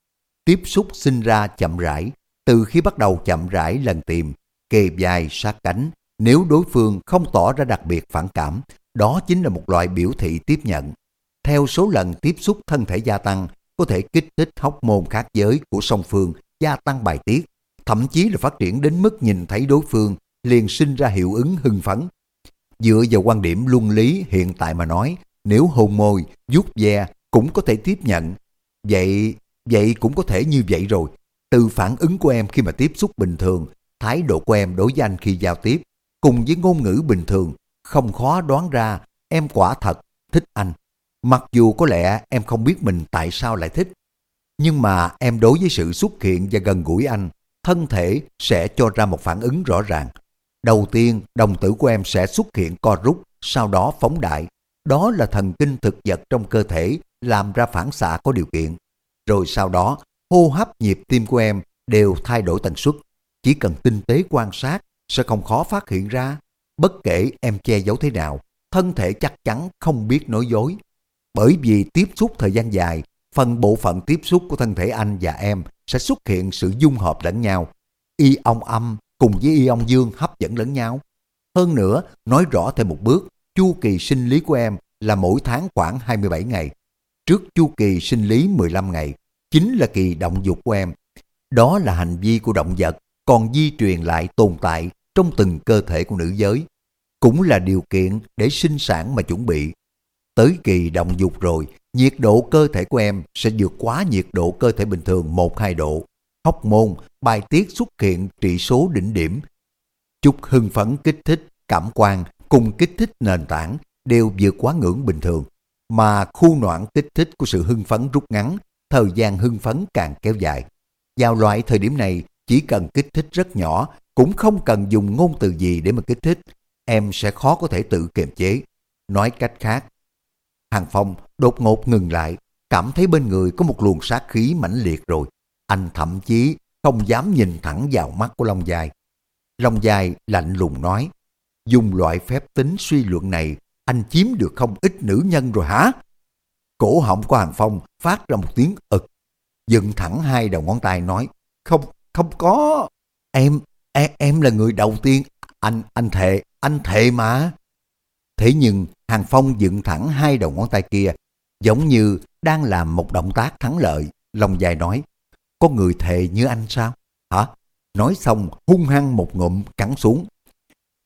Tiếp xúc sinh ra chậm rãi, từ khi bắt đầu chậm rãi lần tìm, kề dài sát cánh, nếu đối phương không tỏ ra đặc biệt phản cảm, đó chính là một loại biểu thị tiếp nhận. Theo số lần tiếp xúc thân thể gia tăng, có thể kích thích hóc môn khác giới của song phương gia tăng bài tiết, thậm chí là phát triển đến mức nhìn thấy đối phương liền sinh ra hiệu ứng hưng phấn. Dựa vào quan điểm luân lý hiện tại mà nói, nếu hôn môi, vuốt ve cũng có thể tiếp nhận. Vậy, vậy cũng có thể như vậy rồi. Từ phản ứng của em khi mà tiếp xúc bình thường, thái độ của em đối với anh khi giao tiếp, cùng với ngôn ngữ bình thường, không khó đoán ra em quả thật thích anh. Mặc dù có lẽ em không biết mình tại sao lại thích, nhưng mà em đối với sự xuất hiện và gần gũi anh, thân thể sẽ cho ra một phản ứng rõ ràng. Đầu tiên, đồng tử của em sẽ xuất hiện co rút, sau đó phóng đại. Đó là thần kinh thực vật trong cơ thể làm ra phản xạ có điều kiện. Rồi sau đó, hô hấp nhịp tim của em đều thay đổi tần suất. Chỉ cần tinh tế quan sát sẽ không khó phát hiện ra. Bất kể em che giấu thế nào, thân thể chắc chắn không biết nói dối. Bởi vì tiếp xúc thời gian dài, phần bộ phận tiếp xúc của thân thể anh và em sẽ xuất hiện sự dung hợp lẫn nhau. Y ông âm cùng với y ông dương hấp dẫn lẫn nhau. Hơn nữa, nói rõ thêm một bước, chu kỳ sinh lý của em là mỗi tháng khoảng 27 ngày. Trước chu kỳ sinh lý 15 ngày, chính là kỳ động dục của em. Đó là hành vi của động vật, còn di truyền lại tồn tại trong từng cơ thể của nữ giới. Cũng là điều kiện để sinh sản mà chuẩn bị. Tới kỳ động dục rồi, nhiệt độ cơ thể của em sẽ vượt quá nhiệt độ cơ thể bình thường 1-2 độ. Hóc môn, bài tiết xuất hiện trị số đỉnh điểm. Chút hưng phấn kích thích, cảm quan cùng kích thích nền tảng đều vượt quá ngưỡng bình thường. Mà khu noãn kích thích của sự hưng phấn rút ngắn, thời gian hưng phấn càng kéo dài. Vào loại thời điểm này, chỉ cần kích thích rất nhỏ, cũng không cần dùng ngôn từ gì để mà kích thích, em sẽ khó có thể tự kiềm chế. Nói cách khác, Hàng Phong đột ngột ngừng lại, cảm thấy bên người có một luồng sát khí mãnh liệt rồi. Anh thậm chí không dám nhìn thẳng vào mắt của Long Dài. Long Dài lạnh lùng nói, dùng loại phép tính suy luận này, anh chiếm được không ít nữ nhân rồi hả? Cổ họng của Hàng Phong phát ra một tiếng ực, dựng thẳng hai đầu ngón tay nói, không, không có. Em, em, em là người đầu tiên, anh, anh thề, anh thề mà. Thế nhưng Hàng Phong dựng thẳng hai đầu ngón tay kia, giống như đang làm một động tác thắng lợi. Lòng dài nói, có người thề như anh sao? Hả? Nói xong hung hăng một ngụm cắn xuống.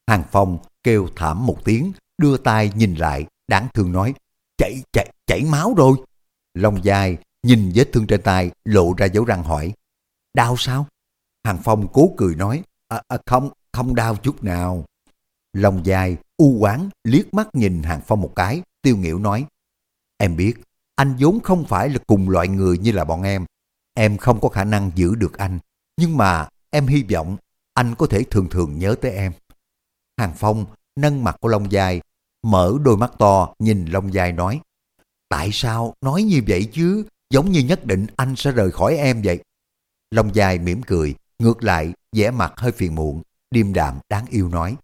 Hàng Phong kêu thảm một tiếng, đưa tay nhìn lại, đáng thương nói, chạy chạy chảy máu rồi. Long dài nhìn vết thương trên tay, lộ ra dấu răng hỏi, đau sao? Hàng Phong cố cười nói, à, à, không, không đau chút nào. Long dài, u quán liếc mắt nhìn Hàng Phong một cái, tiêu nghỉu nói, em biết, anh vốn không phải là cùng loại người như là bọn em. Em không có khả năng giữ được anh, nhưng mà em hy vọng anh có thể thường thường nhớ tới em. Hàng Phong nâng mặt của Long Dài, mở đôi mắt to nhìn Long Dài nói, Tại sao nói như vậy chứ, giống như nhất định anh sẽ rời khỏi em vậy. Long Dài mỉm cười, ngược lại vẻ mặt hơi phiền muộn, điềm đạm đáng yêu nói.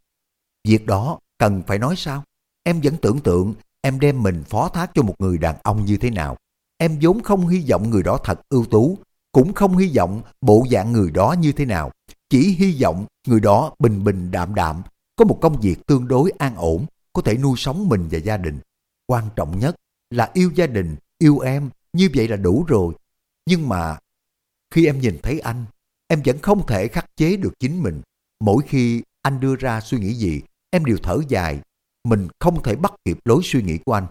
Việc đó cần phải nói sao? Em vẫn tưởng tượng em đem mình phó thác cho một người đàn ông như thế nào. Em vốn không hy vọng người đó thật ưu tú, cũng không hy vọng bộ dạng người đó như thế nào. Chỉ hy vọng người đó bình bình đạm đạm, có một công việc tương đối an ổn, có thể nuôi sống mình và gia đình. Quan trọng nhất là yêu gia đình, yêu em, như vậy là đủ rồi. Nhưng mà khi em nhìn thấy anh, em vẫn không thể khắc chế được chính mình. Mỗi khi anh đưa ra suy nghĩ gì, em đều thở dài. Mình không thể bắt kịp lối suy nghĩ của anh.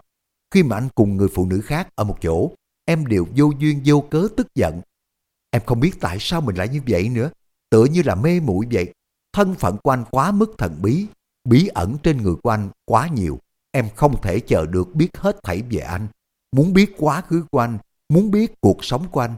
Khi mà anh cùng người phụ nữ khác ở một chỗ, em đều vô duyên vô cớ tức giận. Em không biết tại sao mình lại như vậy nữa. Tựa như là mê muội vậy. Thân phận của anh quá mức thần bí. Bí ẩn trên người của anh quá nhiều. Em không thể chờ được biết hết thảy về anh. Muốn biết quá khứ của anh. Muốn biết cuộc sống của anh.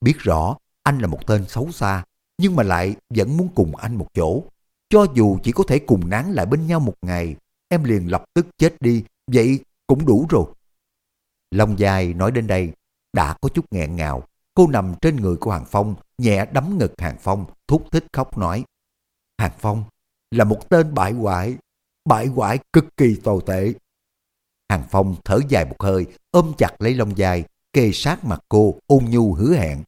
Biết rõ anh là một tên xấu xa. Nhưng mà lại vẫn muốn cùng anh một chỗ. Cho dù chỉ có thể cùng nán lại bên nhau một ngày. Em liền lập tức chết đi. Vậy cũng đủ rồi. Long dài nói đến đây. Đã có chút nghẹn ngào. Cô nằm trên người của Hàng Phong, nhẹ đấm ngực Hàng Phong, thúc thích khóc nói. Hàng Phong là một tên bại hoại, bại hoại cực kỳ tồi tệ. Hàng Phong thở dài một hơi, ôm chặt lấy lông dài, kề sát mặt cô, ôn nhu hứa hẹn.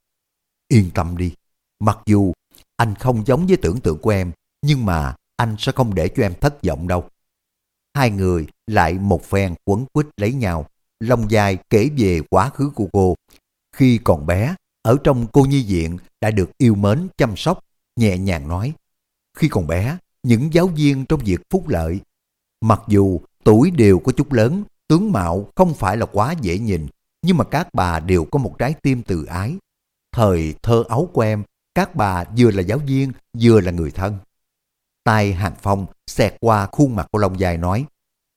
Yên tâm đi, mặc dù anh không giống với tưởng tượng của em, nhưng mà anh sẽ không để cho em thất vọng đâu. Hai người lại một phen quấn quýt lấy nhau, Long dài kể về quá khứ của cô. Khi còn bé, ở trong cô nhi viện đã được yêu mến chăm sóc, nhẹ nhàng nói. Khi còn bé, những giáo viên trong việc phúc lợi, mặc dù tuổi đều có chút lớn, tướng mạo không phải là quá dễ nhìn, nhưng mà các bà đều có một trái tim từ ái. Thời thơ ấu của em, các bà vừa là giáo viên, vừa là người thân. tay Hàng Phong xẹt qua khuôn mặt của Long Dài nói,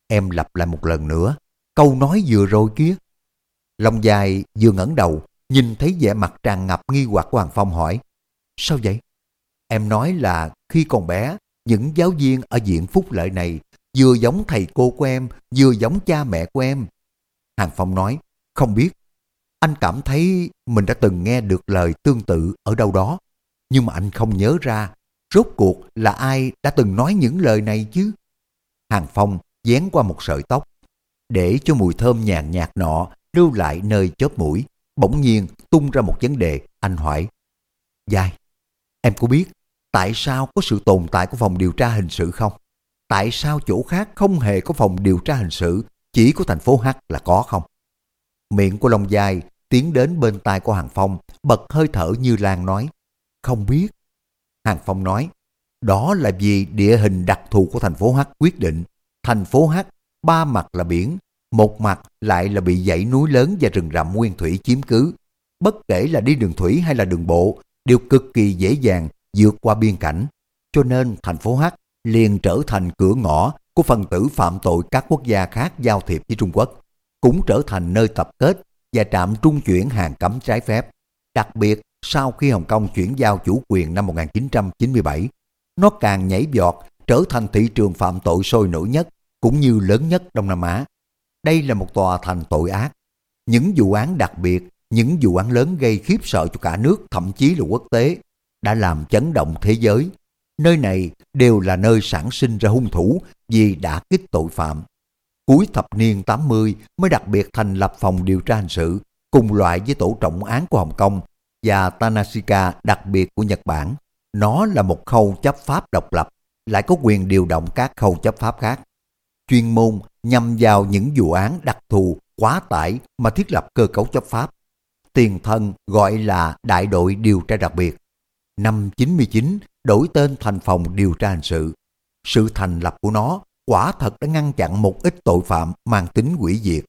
em lặp lại một lần nữa, câu nói vừa rồi kia. Long Dài vừa ngẩng đầu, nhìn thấy vẻ mặt tràn ngập nghi hoặc của Hoàng Phong hỏi, sao vậy? Em nói là khi còn bé, những giáo viên ở diện phúc lợi này vừa giống thầy cô của em, vừa giống cha mẹ của em. Hàng Phong nói, không biết. Anh cảm thấy mình đã từng nghe được lời tương tự ở đâu đó, nhưng mà anh không nhớ ra rốt cuộc là ai đã từng nói những lời này chứ. Hàng Phong dán qua một sợi tóc. Để cho mùi thơm nhàn nhạt nọ lưu lại nơi chóp mũi, bỗng nhiên tung ra một vấn đề, anh hỏi. Dài, em có biết tại sao có sự tồn tại của phòng điều tra hình sự không? Tại sao chỗ khác không hề có phòng điều tra hình sự, chỉ có thành phố H là có không? Miệng của Long Giai tiến đến bên tai của Hàng Phong, bật hơi thở như Lan nói. Không biết. Hàng Phong nói, đó là vì địa hình đặc thù của thành phố H quyết định. Thành phố H, ba mặt là biển, một mặt lại là bị dãy núi lớn và rừng rậm nguyên thủy chiếm cứ. Bất kể là đi đường thủy hay là đường bộ, đều cực kỳ dễ dàng vượt qua biên cảnh. Cho nên thành phố H liền trở thành cửa ngõ của phần tử phạm tội các quốc gia khác giao thiệp với Trung Quốc, cũng trở thành nơi tập kết và trạm trung chuyển hàng cấm trái phép. Đặc biệt, sau khi Hồng Kông chuyển giao chủ quyền năm 1997, nó càng nhảy vọt trở thành thị trường phạm tội sôi nổi nhất cũng như lớn nhất Đông Nam Á. Đây là một tòa thành tội ác. Những vụ án đặc biệt, những vụ án lớn gây khiếp sợ cho cả nước, thậm chí là quốc tế, đã làm chấn động thế giới. Nơi này đều là nơi sản sinh ra hung thủ vì đã kích tội phạm. Cuối thập niên 80 mới đặc biệt thành lập phòng điều tra hình sự cùng loại với tổ trọng án của Hồng Kông và Tanashika đặc biệt của Nhật Bản. Nó là một khâu chấp pháp độc lập, lại có quyền điều động các khâu chấp pháp khác. Chuyên môn nhằm vào những vụ án đặc thù, quá tải mà thiết lập cơ cấu chấp pháp. Tiền thân gọi là Đại đội Điều tra đặc biệt. Năm 99 đổi tên thành phòng điều tra hình sự. Sự thành lập của nó quả thật đã ngăn chặn một ít tội phạm mang tính hủy diệt.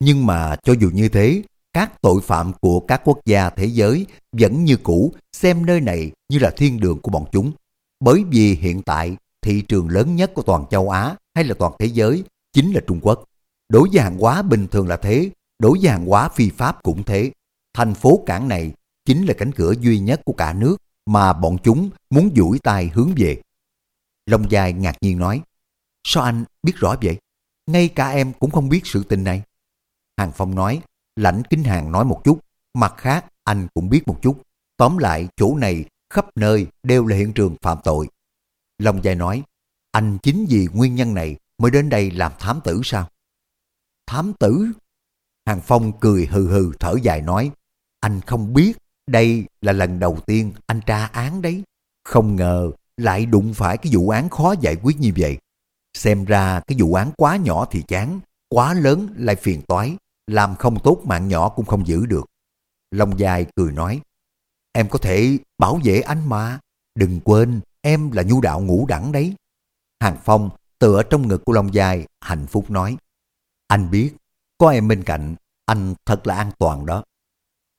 Nhưng mà cho dù như thế, các tội phạm của các quốc gia thế giới vẫn như cũ xem nơi này như là thiên đường của bọn chúng. Bởi vì hiện tại thị trường lớn nhất của toàn châu Á hay là toàn thế giới chính là Trung Quốc. Đối với hàng hóa bình thường là thế, đối với hàng hóa phi pháp cũng thế. Thành phố cảng này chính là cánh cửa duy nhất của cả nước mà bọn chúng muốn duỗi tay hướng về. Long dài ngạc nhiên nói, sao anh biết rõ vậy? Ngay cả em cũng không biết sự tình này. Hàng Phong nói, lãnh kính hàng nói một chút, mặt khác anh cũng biết một chút. Tóm lại chỗ này khắp nơi đều là hiện trường phạm tội. Long dài nói, anh chính vì nguyên nhân này mới đến đây làm thám tử sao? Thám tử? Hàng Phong cười hừ hừ thở dài nói, anh không biết đây là lần đầu tiên anh tra án đấy. Không ngờ lại đụng phải cái vụ án khó giải quyết như vậy. Xem ra cái vụ án quá nhỏ thì chán, quá lớn lại phiền toái, làm không tốt mạng nhỏ cũng không giữ được. Long dài cười nói, em có thể bảo vệ anh mà, đừng quên em là nhu đạo ngũ đẳng đấy. Hàng Phong tựa trong ngực của Long dài hạnh phúc nói, anh biết, có em bên cạnh, anh thật là an toàn đó.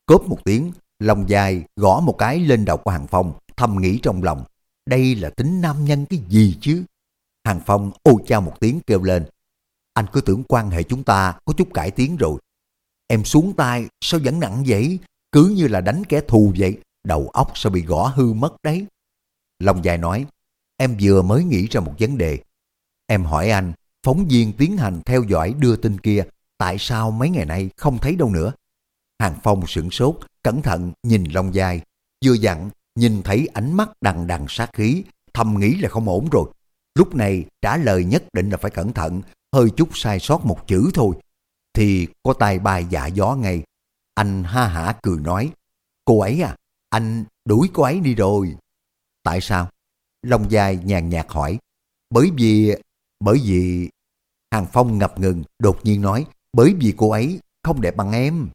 Cốp một tiếng, Lòng dài gõ một cái lên đầu của Hàng Phong, thầm nghĩ trong lòng, đây là tính nam nhân cái gì chứ? Hàng Phong ô chao một tiếng kêu lên, anh cứ tưởng quan hệ chúng ta có chút cải tiến rồi. Em xuống tay sao vẫn nặng vậy? Cứ như là đánh kẻ thù vậy, đầu óc sao bị gõ hư mất đấy. Lòng dài nói, em vừa mới nghĩ ra một vấn đề. Em hỏi anh, phóng viên tiến hành theo dõi đưa tin kia, tại sao mấy ngày nay không thấy đâu nữa? Hàng Phong sửng sốt, cẩn thận nhìn Long Giai. vừa dặn nhìn thấy ánh mắt đằng đằng sát khí, thầm nghĩ là không ổn rồi. Lúc này trả lời nhất định là phải cẩn thận, hơi chút sai sót một chữ thôi, thì có tai bài dạ gió ngay. Anh ha hả cười nói, cô ấy à, anh đuổi cô ấy đi rồi. Tại sao? Long Giai nhàn nhạt hỏi, bởi vì, bởi vì... Hàng Phong ngập ngừng, đột nhiên nói, bởi vì cô ấy không đẹp bằng em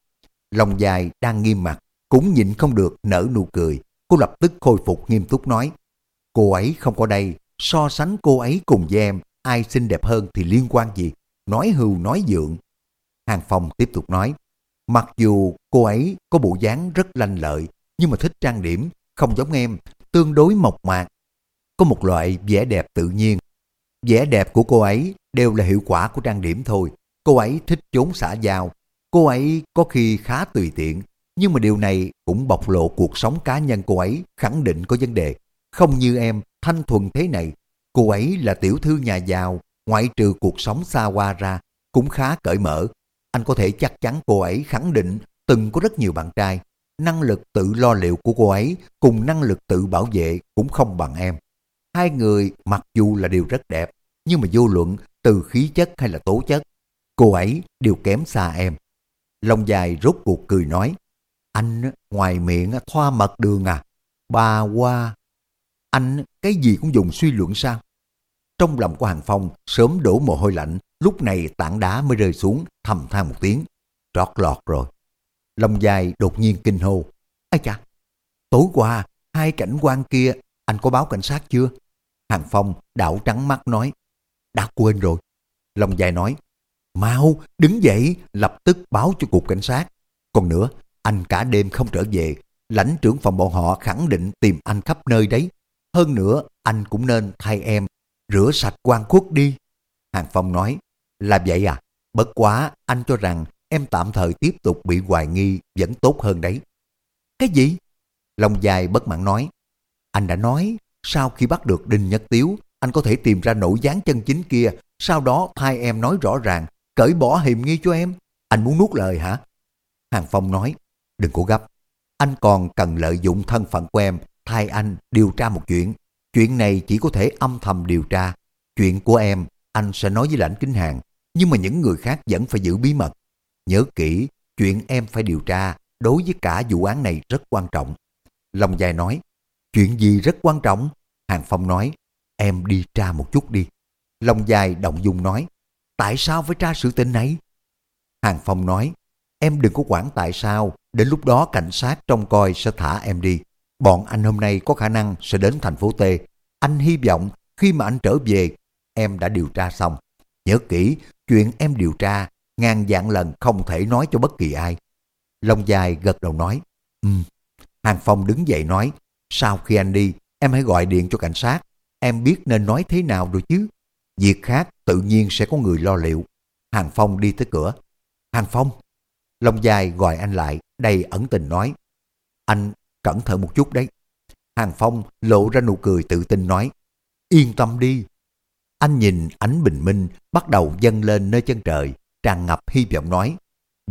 lòng dài đang nghiêm mặt, cũng nhịn không được nở nụ cười. Cô lập tức khôi phục nghiêm túc nói, cô ấy không có đây, so sánh cô ấy cùng với em, ai xinh đẹp hơn thì liên quan gì, nói hưu nói dượng. Hàng Phong tiếp tục nói, mặc dù cô ấy có bộ dáng rất lanh lợi, nhưng mà thích trang điểm, không giống em, tương đối mộc mạc. Có một loại vẻ đẹp tự nhiên. Vẻ đẹp của cô ấy đều là hiệu quả của trang điểm thôi. Cô ấy thích trốn xã giao. Cô ấy có khi khá tùy tiện, nhưng mà điều này cũng bộc lộ cuộc sống cá nhân cô ấy khẳng định có vấn đề. Không như em, thanh thuần thế này. Cô ấy là tiểu thư nhà giàu, ngoại trừ cuộc sống xa hoa ra, cũng khá cởi mở. Anh có thể chắc chắn cô ấy khẳng định từng có rất nhiều bạn trai. Năng lực tự lo liệu của cô ấy cùng năng lực tự bảo vệ cũng không bằng em. Hai người mặc dù là điều rất đẹp, nhưng mà vô luận từ khí chất hay là tố chất, cô ấy đều kém xa em. Long dài rốt cuộc cười nói, anh ngoài miệng thoa mật đường à, bà qua. Anh cái gì cũng dùng suy luận sao? Trong lòng của Hàng Phong sớm đổ mồ hôi lạnh, lúc này tảng đá mới rơi xuống, thầm than một tiếng. Trót lọt rồi. Long dài đột nhiên kinh hô. Ây chà, tối qua hai cảnh quan kia anh có báo cảnh sát chưa? Hàng Phong đảo trắng mắt nói. Đã quên rồi. Long dài nói. Mau, đứng dậy, lập tức báo cho cục cảnh sát. Còn nữa, anh cả đêm không trở về, lãnh trưởng phòng bọn họ khẳng định tìm anh khắp nơi đấy. Hơn nữa, anh cũng nên thay em, rửa sạch quan khuất đi. Hàng Phong nói, là vậy à, bất quá anh cho rằng em tạm thời tiếp tục bị hoài nghi vẫn tốt hơn đấy. Cái gì? Long dài bất mãn nói, anh đã nói, sau khi bắt được Đinh Nhất Tiếu, anh có thể tìm ra nỗi dáng chân chính kia, sau đó thay em nói rõ ràng, cởi bỏ hiểm nghi cho em. Anh muốn nuốt lời hả? Hàng Phong nói, đừng cố gấp. Anh còn cần lợi dụng thân phận của em thay anh điều tra một chuyện. Chuyện này chỉ có thể âm thầm điều tra. Chuyện của em, anh sẽ nói với lãnh kính hàng, nhưng mà những người khác vẫn phải giữ bí mật. Nhớ kỹ, chuyện em phải điều tra đối với cả vụ án này rất quan trọng. Long dài nói, chuyện gì rất quan trọng? Hàng Phong nói, em đi tra một chút đi. Long dài động dung nói, tại sao phải tra sự tình này? Hàng Phong nói, em đừng có quản tại sao, đến lúc đó cảnh sát trông coi sẽ thả em đi. Bọn anh hôm nay có khả năng sẽ đến thành phố T. Anh hy vọng khi mà anh trở về, em đã điều tra xong. Nhớ kỹ, chuyện em điều tra, ngàn dạng lần không thể nói cho bất kỳ ai. Long dài gật đầu nói, ừm. Hàng Phong đứng dậy nói, sau khi anh đi, em hãy gọi điện cho cảnh sát. Em biết nên nói thế nào rồi chứ. Việc khác tự nhiên sẽ có người lo liệu. Hàng Phong đi tới cửa. Hàng Phong. Long dài gọi anh lại, đầy ẩn tình nói. Anh cẩn thận một chút đấy. Hàng Phong lộ ra nụ cười tự tin nói. Yên tâm đi. Anh nhìn ánh bình minh bắt đầu dâng lên nơi chân trời, tràn ngập hy vọng nói.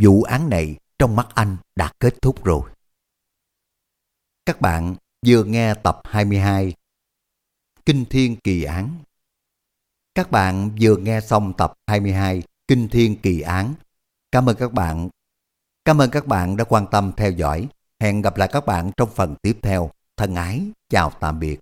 Vụ án này trong mắt anh đã kết thúc rồi. Các bạn vừa nghe tập 22 Kinh Thiên Kỳ Án các bạn vừa nghe xong tập 22 Kinh Thiên Kỳ Án. Cảm ơn các bạn. Cảm ơn các bạn đã quan tâm theo dõi. Hẹn gặp lại các bạn trong phần tiếp theo. Thân ái, chào tạm biệt.